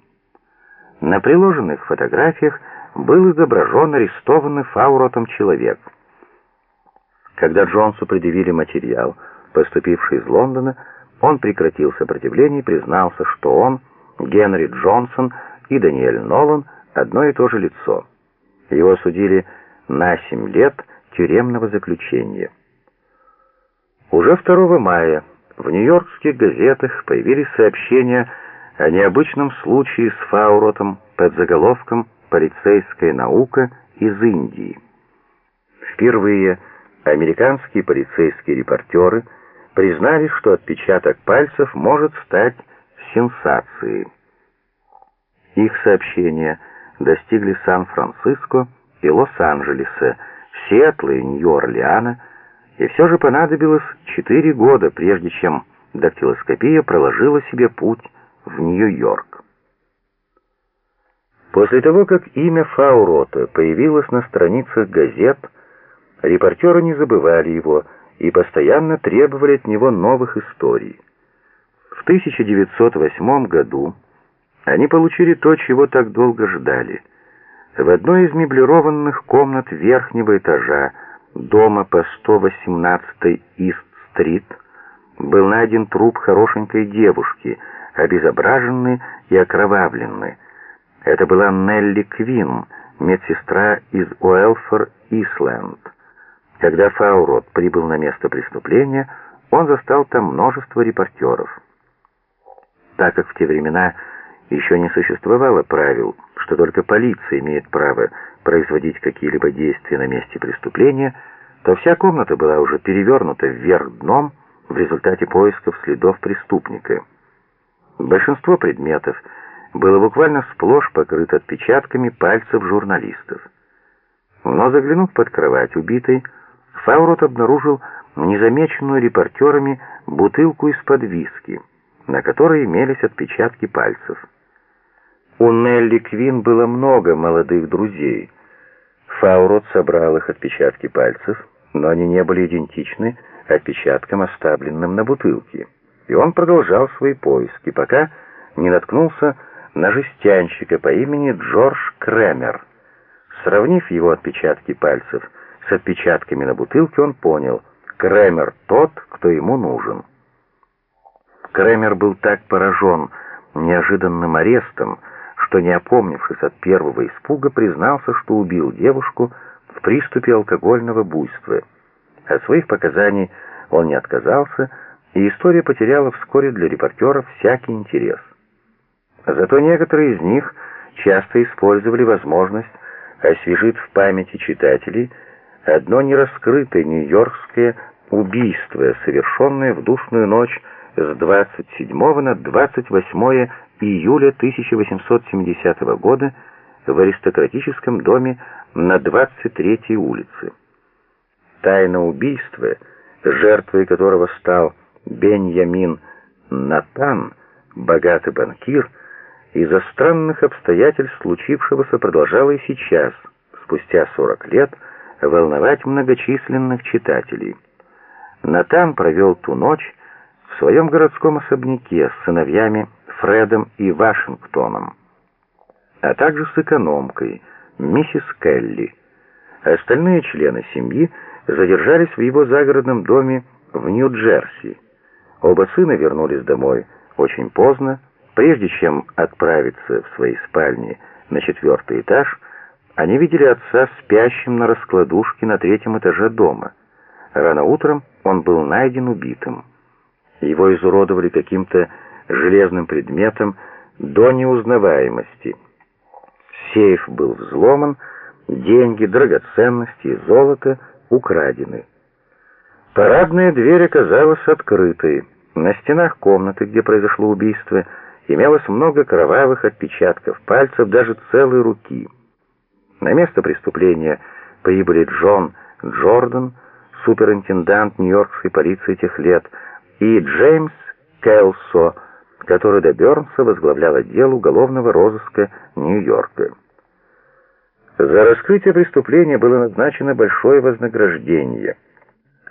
На приложенных фотографиях был изображен арестованный Фауротом человек. Когда Джонсу предъявили материал, поступивший из Лондона, он прекратил сопротивление и признался, что он – Генри Джонсон и Даниэль Нолан одно и то же лицо. Его осудили на 7 лет тюремного заключения. Уже 2 мая в нью-йоркских газетах появились сообщения о необычном случае с Фауротом под заголовком «Полицейская наука из Индии». Впервые американские полицейские репортеры признали, что отпечаток пальцев может стать сенсации. Их сообщения достигли Сан-Франциско и Лос-Анджелеса, Сиэтла и Нью-Орлеана, и все же понадобилось четыре года, прежде чем дактилоскопия проложила себе путь в Нью-Йорк. После того, как имя Фаурота появилось на страницах газет, репортеры не забывали его и постоянно требовали от него новых историй. В 1908 году они получили то, чего так долго ждали. В одной из меблированных комнат верхнего этажа дома по 118 Ист-стрит был найден труп хорошенькой девушки, обезображенный и окровавленный. Это была Нелли Квин, медсестра из Уэлфор-Исленд. Когда Фаурот прибыл на место преступления, он застал там множество репортеров так как в те времена еще не существовало правил, что только полиция имеет право производить какие-либо действия на месте преступления, то вся комната была уже перевернута вверх дном в результате поисков следов преступника. Большинство предметов было буквально сплошь покрыто отпечатками пальцев журналистов. Но заглянув под кровать убитой, Фаурот обнаружил незамеченную репортерами бутылку из-под виски, на которой имелись отпечатки пальцев. У Нелли Квин было много молодых друзей. Фаурот собрал их отпечатки пальцев, но они не были идентичны отпечаткам, оставленным на бутылке. И он продолжал свои поиски, пока не наткнулся на жестянщика по имени Джордж Кремер. Сравнив его отпечатки пальцев с отпечатками на бутылке, он понял, Кремер тот, кто ему нужен. Кремер был так поражен неожиданным арестом, что, не опомнившись от первого испуга, признался, что убил девушку в приступе алкогольного буйства. От своих показаний он не отказался, и история потеряла вскоре для репортеров всякий интерес. Зато некоторые из них часто использовали возможность освежить в памяти читателей одно нераскрытое нью-йоркское убийство, совершенное в душную ночь с 27 на 28 июля 1870 года в аристократическом доме на 23-й улице. Тайна убийства, жертвой которого стал Беньямин Натан, богатый банкир, из-за странных обстоятельств случившегося продолжало и сейчас, спустя 40 лет, волновать многочисленных читателей. Натан провел ту ночь в своем городском особняке с сыновьями Фредом и Вашингтоном, а также с экономкой, миссис Келли. Остальные члены семьи задержались в его загородном доме в Нью-Джерси. Оба сына вернулись домой очень поздно. Прежде чем отправиться в свои спальни на четвертый этаж, они видели отца спящим на раскладушке на третьем этаже дома. Рано утром он был найден убитым. Его изуродовали каким-то железным предметом до неузнаваемости. Сейф был взломан, деньги, драгоценности и золото украдены. Парадная дверь оказалась открытой. На стенах комнаты, где произошло убийство, имелось много кровавых отпечатков пальцев, даже целой руки. На место преступления прибыли Джон Джордан, суперинтендант Нью-Йоркской полиции тех лет, и Джеймс Келсо, который до Бернса возглавлял отдел уголовного розыска Нью-Йорка. За раскрытие преступления было назначено большое вознаграждение.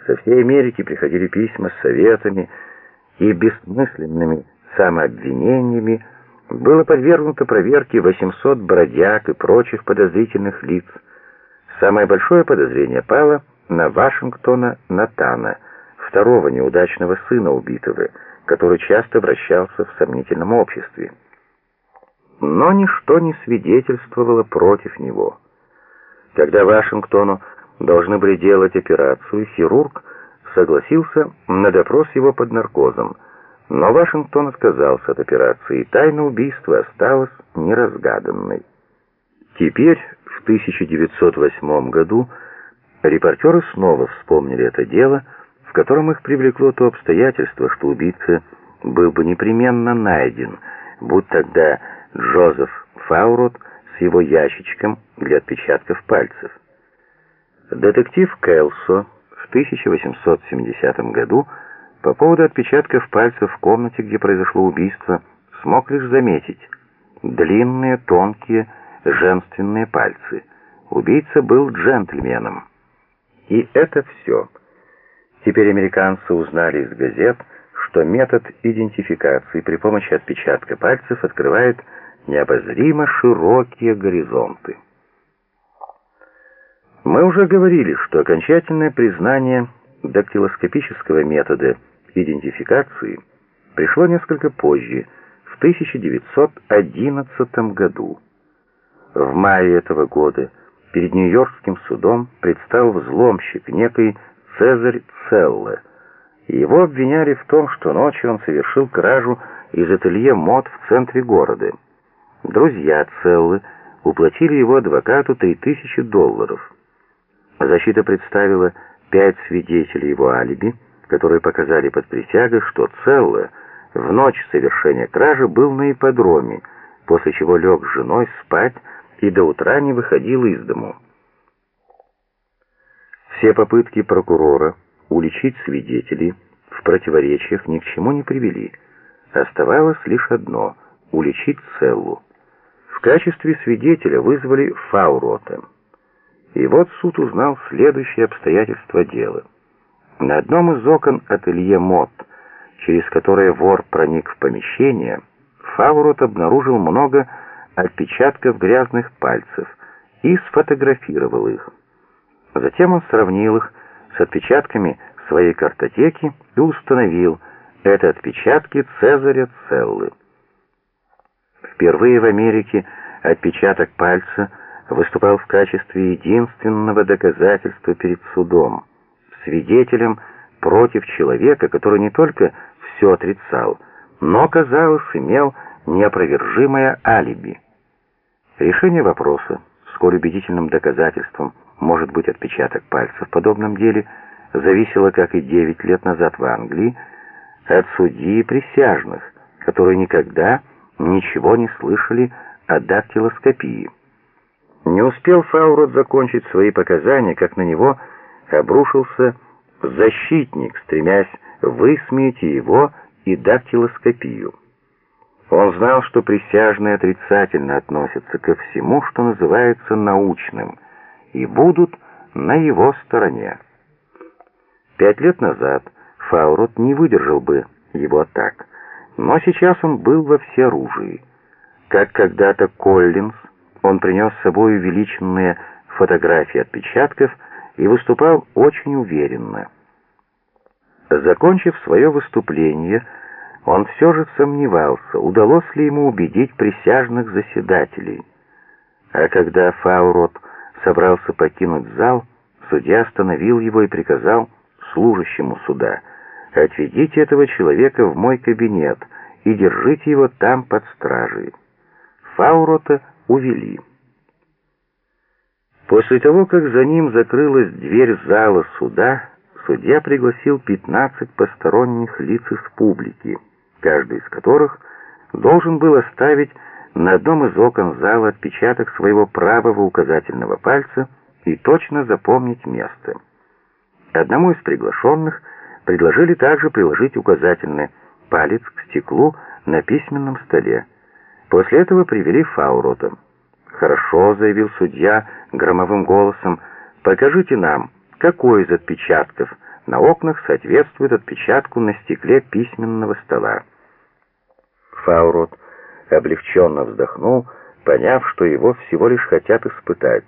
Со всей Америки приходили письма с советами и бессмысленными самообвинениями. Было подвергнуто проверке 800 бродяг и прочих подозрительных лиц. Самое большое подозрение пало на Вашингтона Натана, второго неудачного сына убитого, который часто вращался в сомнительном обществе. Но ничто не свидетельствовало против него. Когда Вашингтону должны были делать операцию, хирург согласился на допрос его под наркозом, но Вашингтон отказался от операции, и тайна убийства осталась неразгаданной. Теперь, в 1908 году, репортеры снова вспомнили это дело, в котором их привлекло то обстоятельство, что убийца был бы непременно найден, будь тогда Джозеф Фаурот с его ящичком для отпечатков пальцев. Детектив Кэлсо в 1870 году по поводу отпечатков пальцев в комнате, где произошло убийство, смог лишь заметить длинные, тонкие, женственные пальцы. Убийца был джентльменом. И это все. Теперь американцы узнали из газет, что метод идентификации при помощи отпечатка пальцев открывает необозримо широкие горизонты. Мы уже говорили, что окончательное признание дактилоскопического метода идентификации пришло несколько позже, в 1911 году. В мае этого года перед Нью-Йоркским судом предстал взломщик, некий Цезарь Целле. Его обвиняли в том, что ночью он совершил кражу из ателье мод в центре города. Друзья Целлы уплатили его адвокату 3000 долларов. Защита представила пять свидетелей его алиби, которые показали под присягой, что Целло в ночь совершения кражи был на ипподроме, после чего лег с женой спать и до утра не выходил из дому. Все попытки прокурора уличить свидетелей в противоречиях ни к чему не привели. Оставалось лишь одно — уличить Целлу. В качестве свидетеля вызвали Фаурота. И вот суд узнал следующие обстоятельства дела. На одном из окон ателье МОД, через которое вор проник в помещение, Фаурот обнаружил много отпечатков грязных пальцев и сфотографировал их. Затем он сравнил их с отпечатками своей картотеки и установил, это отпечатки Цезаря Целлы. Впервые в Америке отпечаток пальца выступал в качестве единственного доказательства перед судом, свидетелем против человека, который не только все отрицал, но, казалось, имел неопровержимое алиби. Решение вопроса, сколь убедительным доказательством может быть отпечаток пальца в подобном деле, зависело, как и девять лет назад в Англии, от судьи и присяжных, которые никогда ничего не слышали о дактилоскопии. Не успел Фаурот закончить свои показания, как на него обрушился защитник, стремясь высмеять его и дактилоскопию. Он знал, что присяжные отрицательно относятся ко всему, что называется научным, и будут на его стороне. Пять лет назад Фаурот не выдержал бы его атак, но сейчас он был во всеоружии. Как когда-то Коллинз, он принес с собой увеличенные фотографии отпечатков и выступал очень уверенно. Закончив свое выступление, он все же сомневался, удалось ли ему убедить присяжных заседателей. А когда Фаурот собрался покинуть зал, судья остановил его и приказал служащему суда «Отведите этого человека в мой кабинет и держите его там под стражей». Фаурота увели. После того, как за ним закрылась дверь зала суда, судья пригласил 15 посторонних лиц из публики, каждый из которых должен был оставить на одном из окон зала отпечаток своего правого указательного пальца и точно запомнить место. Одному из приглашенных предложили также приложить указательный палец к стеклу на письменном столе. После этого привели Фаурота. «Хорошо», — заявил судья громовым голосом, — «покажите нам, какой из отпечатков на окнах соответствует отпечатку на стекле письменного стола». Фаурот облегченно вздохнул, поняв, что его всего лишь хотят испытать.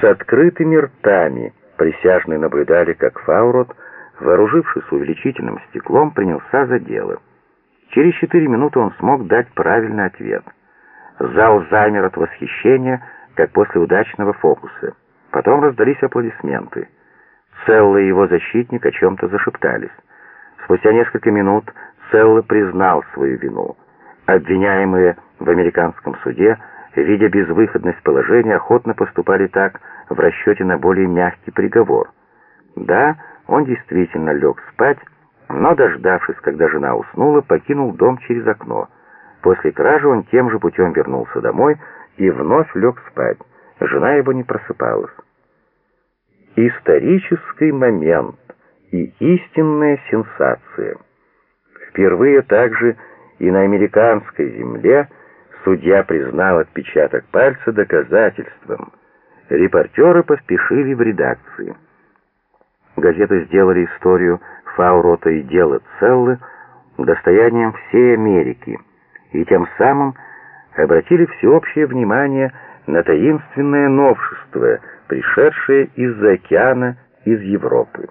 С открытыми ртами присяжные наблюдали, как Фаурот, вооружившись увеличительным стеклом, принялся за дело. Через четыре минуты он смог дать правильный ответ. Зал замер от восхищения, как после удачного фокуса. Потом раздались аплодисменты. Целла и его защитник о чем-то зашептались. Спустя несколько минут Целла признал свою вину. Обвиняемые в американском суде, видя безвыходность положения, охотно поступали так в расчете на более мягкий приговор. Да, он действительно лег спать, но, дождавшись, когда жена уснула, покинул дом через окно. После кражи он тем же путем вернулся домой и вновь лег спать. Жена его не просыпалась. Исторический момент и истинная сенсация. Впервые также и на американской земле судья признал отпечаток пальца доказательством. Репортеры поспешили в редакции. Газеты сделали историю Фаурота и дело Целлы достоянием всей Америки и тем самым обратили всеобщее внимание на таинственное новшество, пришедшее из-за океана, из Европы.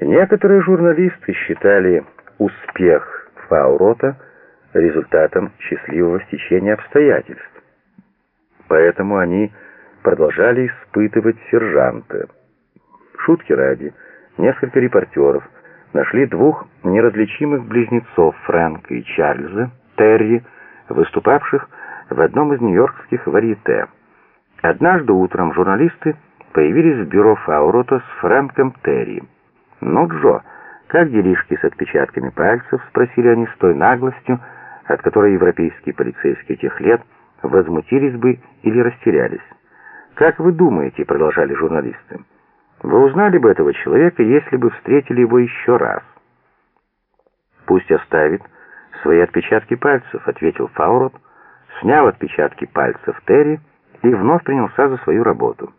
Некоторые журналисты считали успех Фаурота результатом счастливого стечения обстоятельств. Поэтому они продолжали испытывать сержанта. Шутки ради, несколько репортеров – нашли двух неразличимых близнецов Фрэнка и Чарльза, Терри, выступавших в одном из нью-йоркских варьете. Однажды утром журналисты появились в бюро Фаурота с Фрэнком Терри. «Ну, Джо, как делишки с отпечатками пальцев?» — спросили они с той наглостью, от которой европейские полицейские тех лет возмутились бы или растерялись. «Как вы думаете?» — продолжали журналисты. «Вы узнали бы этого человека, если бы встретили его еще раз». «Пусть оставит свои отпечатки пальцев», — ответил Фаурот, снял отпечатки пальцев Терри и вновь принялся за свою работу.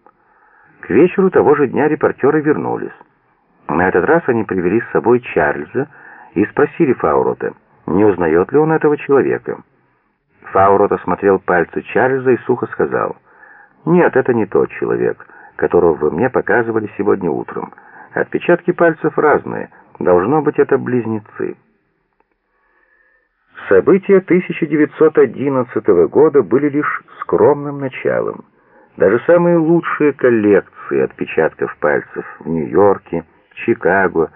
К вечеру того же дня репортеры вернулись. На этот раз они привели с собой Чарльза и спросили Фаурота, не узнает ли он этого человека. Фаурот осмотрел пальцы Чарльза и сухо сказал, «Нет, это не тот человек, которого вы мне показывали сегодня утром. Отпечатки пальцев разные, должно быть, это близнецы». События 1911 года были лишь скромным началом. Даже самые лучшие коллекции отпечатков пальцев в Нью-Йорке, Чикаго,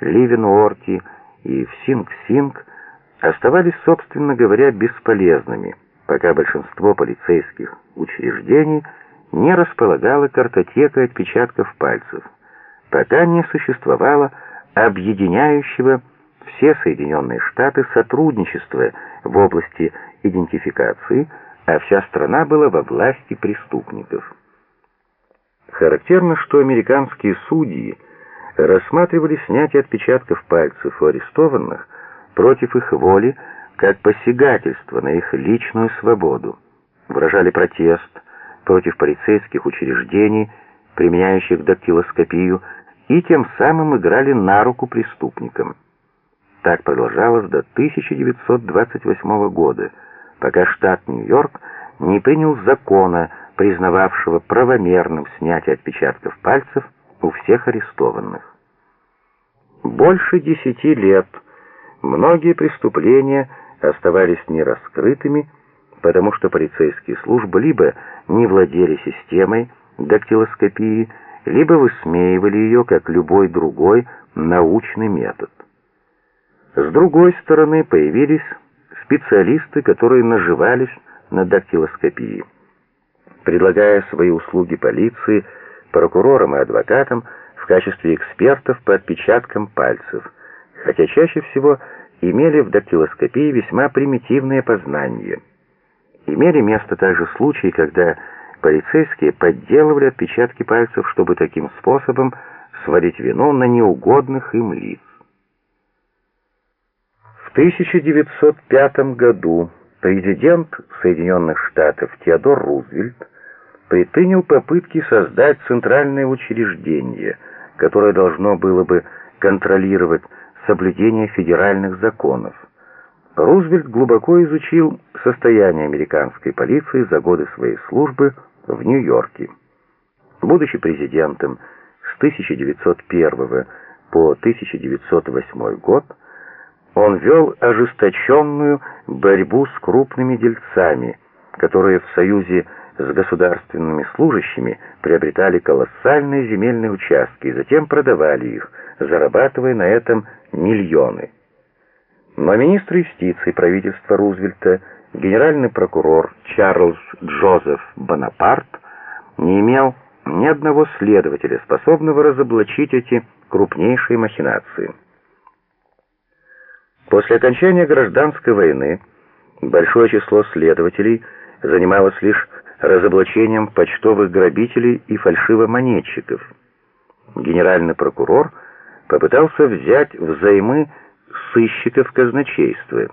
Ливенуорте и в Синг-Синг оставались, собственно говоря, бесполезными, пока большинство полицейских учреждений не располагало картотекой отпечатков пальцев, пока не существовало объединяющего все Соединенные Штаты сотрудничество в области идентификации, а вся страна была во власти преступников. Характерно, что американские судьи рассматривали снятие отпечатков пальцев у арестованных против их воли как посягательство на их личную свободу, выражали протест против полицейских учреждений, применяющих дактилоскопию, и тем самым играли на руку преступникам. Так продолжалось до 1928 года, пока штат Нью-Йорк не принял закона, признававшего правомерным снятие отпечатков пальцев у всех арестованных. Больше десяти лет многие преступления оставались нераскрытыми, потому что полицейские службы либо не владели системой дактилоскопии, либо высмеивали ее как любой другой научный метод. С другой стороны, появились специалисты, которые наживались на дактилоскопии. Предлагая свои услуги полиции, прокурорам и адвокатам в качестве экспертов по отпечаткам пальцев, хотя чаще всего имели в дактилоскопии весьма примитивные познания. Имели место также случаи, когда полицейские подделывали отпечатки пальцев, чтобы таким способом свалить вину на неугодных им лиц. 1905 году президент Соединенных Штатов Теодор Рузвельт предпринял попытки создать центральное учреждение, которое должно было бы контролировать соблюдение федеральных законов. Рузвельт глубоко изучил состояние американской полиции за годы своей службы в Нью-Йорке. Будучи президентом с 1901 по 1908 год, он вел ожесточенную борьбу с крупными дельцами, которые в союзе с государственными служащими приобретали колоссальные земельные участки и затем продавали их, зарабатывая на этом миллионы. Но министр юстиции правительства Рузвельта, генеральный прокурор Чарльз Джозеф Бонапарт, не имел ни одного следователя, способного разоблачить эти крупнейшие махинации. После окончания гражданской войны большое число следователей занималось лишь разоблачением почтовых грабителей и фальшивомонетчиков. Генеральный прокурор попытался взять взаймы сыщиков казначейства,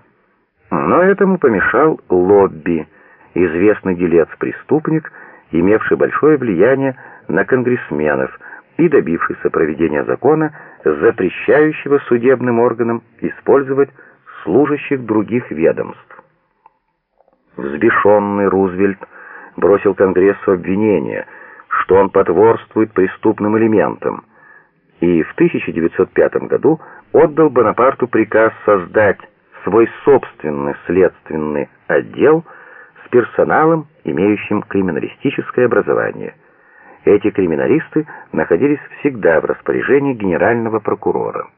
но этому помешал лобби, известный делец-преступник, имевший большое влияние на конгрессменов и добившийся проведения закона, запрещающего судебным органам использовать служащих других ведомств. Взбешенный Рузвельт бросил Конгрессу обвинение, что он потворствует преступным элементам, и в 1905 году отдал Бонапарту приказ создать свой собственный следственный отдел с персоналом, имеющим криминалистическое образование. Эти криминалисты находились всегда в распоряжении генерального прокурора.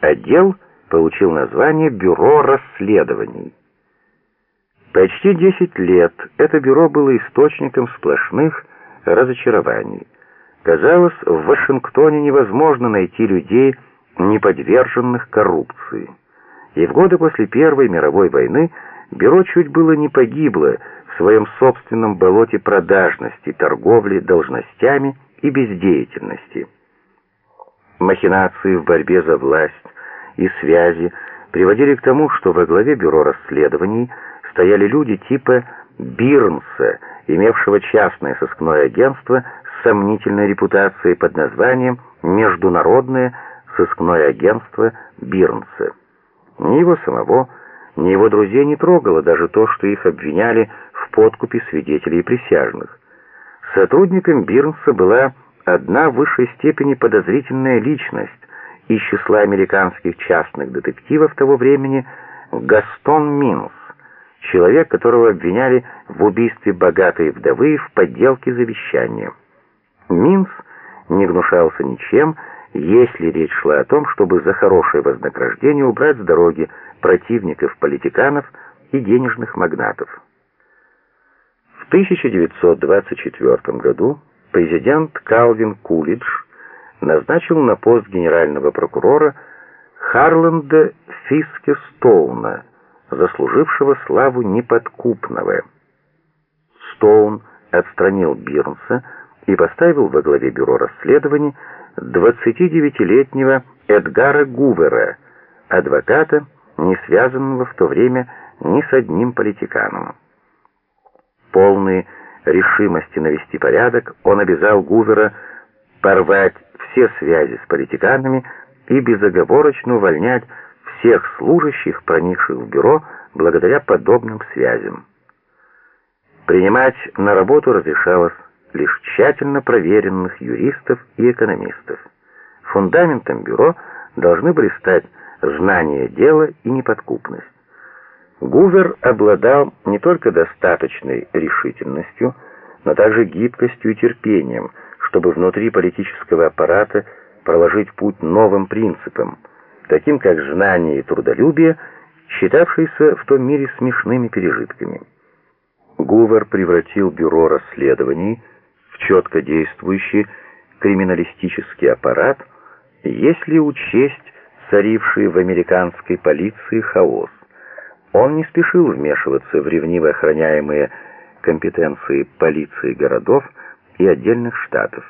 Отдел получил название «Бюро расследований». Почти 10 лет это бюро было источником сплошных разочарований. Казалось, в Вашингтоне невозможно найти людей, не подверженных коррупции. И в годы после Первой мировой войны бюро чуть было не погибло в своем собственном болоте продажности, торговли должностями и бездеятельности. Махинации в борьбе за власть и связи приводили к тому, что во главе бюро расследований стояли люди типа Бирнса, имевшего частное сыскное агентство с сомнительной репутацией под названием «Международное сыскное агентство Бирнса». Ни его самого, ни его друзей не трогало даже то, что их обвиняли в подкупе свидетелей и присяжных. Сотрудником Бирнса была одна в высшей степени подозрительная личность из числа американских частных детективов того времени Гастон Минс, человек, которого обвиняли в убийстве богатой вдовы в подделке завещания. Минс не гнушался ничем, если речь шла о том, чтобы за хорошее вознаграждение убрать с дороги противников, политиканов и денежных магнатов. В 1924 году президент Калвин Кулидж назначил на пост генерального прокурора Харланда Фиске Стоуна, заслужившего славу неподкупного. Стоун отстранил Бирнса и поставил во главе бюро расследований 29-летнего Эдгара Гувера, адвоката, не связанного в то время ни с одним политиканом. Полный решимости навести порядок, он обязал Гувера порвать все связи с политиканами и безоговорочно увольнять всех служащих, проникших в бюро благодаря подобным связям. Принимать на работу разрешалось лишь тщательно проверенных юристов и экономистов. Фундаментом бюро должны были стать знание дела и неподкупность. Гувер обладал не только достаточной решительностью, но также гибкостью и терпением, чтобы внутри политического аппарата проложить путь новым принципам, таким как знание и трудолюбие, считавшиеся в том мире смешными пережитками. Гувер превратил бюро расследований четко действующий криминалистический аппарат, если учесть царивший в американской полиции хаос. Он не спешил вмешиваться в ревниво охраняемые компетенции полиции городов и отдельных штатов.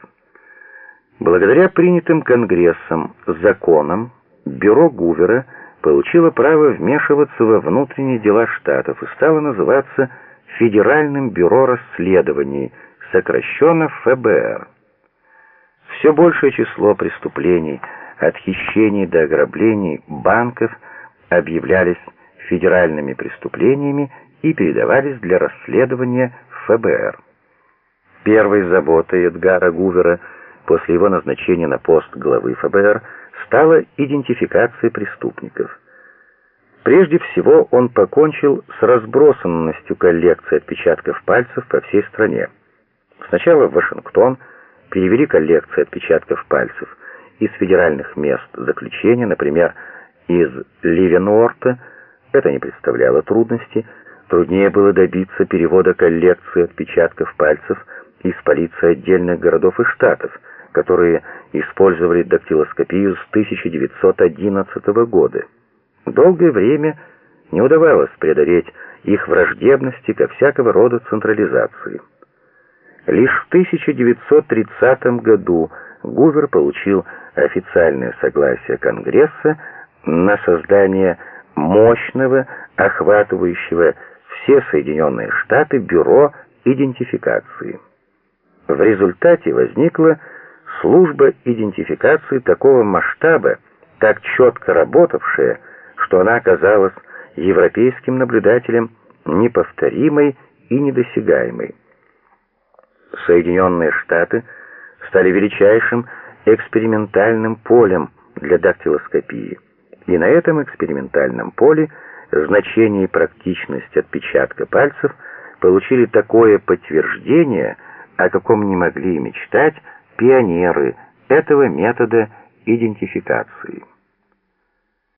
Благодаря принятым Конгрессом законам бюро Гувера получило право вмешиваться во внутренние дела штатов и стало называться Федеральным бюро расследований, сокращенно ФБР. Все большее число преступлений, от хищений до ограблений банков объявлялись федеральными преступлениями и передавались для расследования ФБР. Первой заботой Эдгара Гувера после его назначения на пост главы ФБР стала идентификация преступников. Прежде всего он покончил с разбросанностью коллекции отпечатков пальцев по всей стране. Сначала в Вашингтон перевели коллекции отпечатков пальцев из федеральных мест заключения, например, из Ливенуорта, это не представляло трудности. Труднее было добиться перевода коллекции отпечатков пальцев из полиции отдельных городов и штатов, которые использовали дактилоскопию с 1911 года. Долгое время не удавалось преодолеть их враждебности ко всякого рода централизации. Лишь в 1930 году Гувер получил официальное согласие Конгресса на создание мощного, охватывающего все Соединенные Штаты бюро идентификации. В результате возникла служба идентификации такого масштаба, так четко работавшая, что она оказалась европейским наблюдателем неповторимой и недосягаемой. Соединенные Штаты стали величайшим экспериментальным полем для дактилоскопии. И на этом экспериментальном поле значение и практичность отпечатка пальцев получили такое подтверждение, о каком не могли мечтать пионеры этого метода идентификации.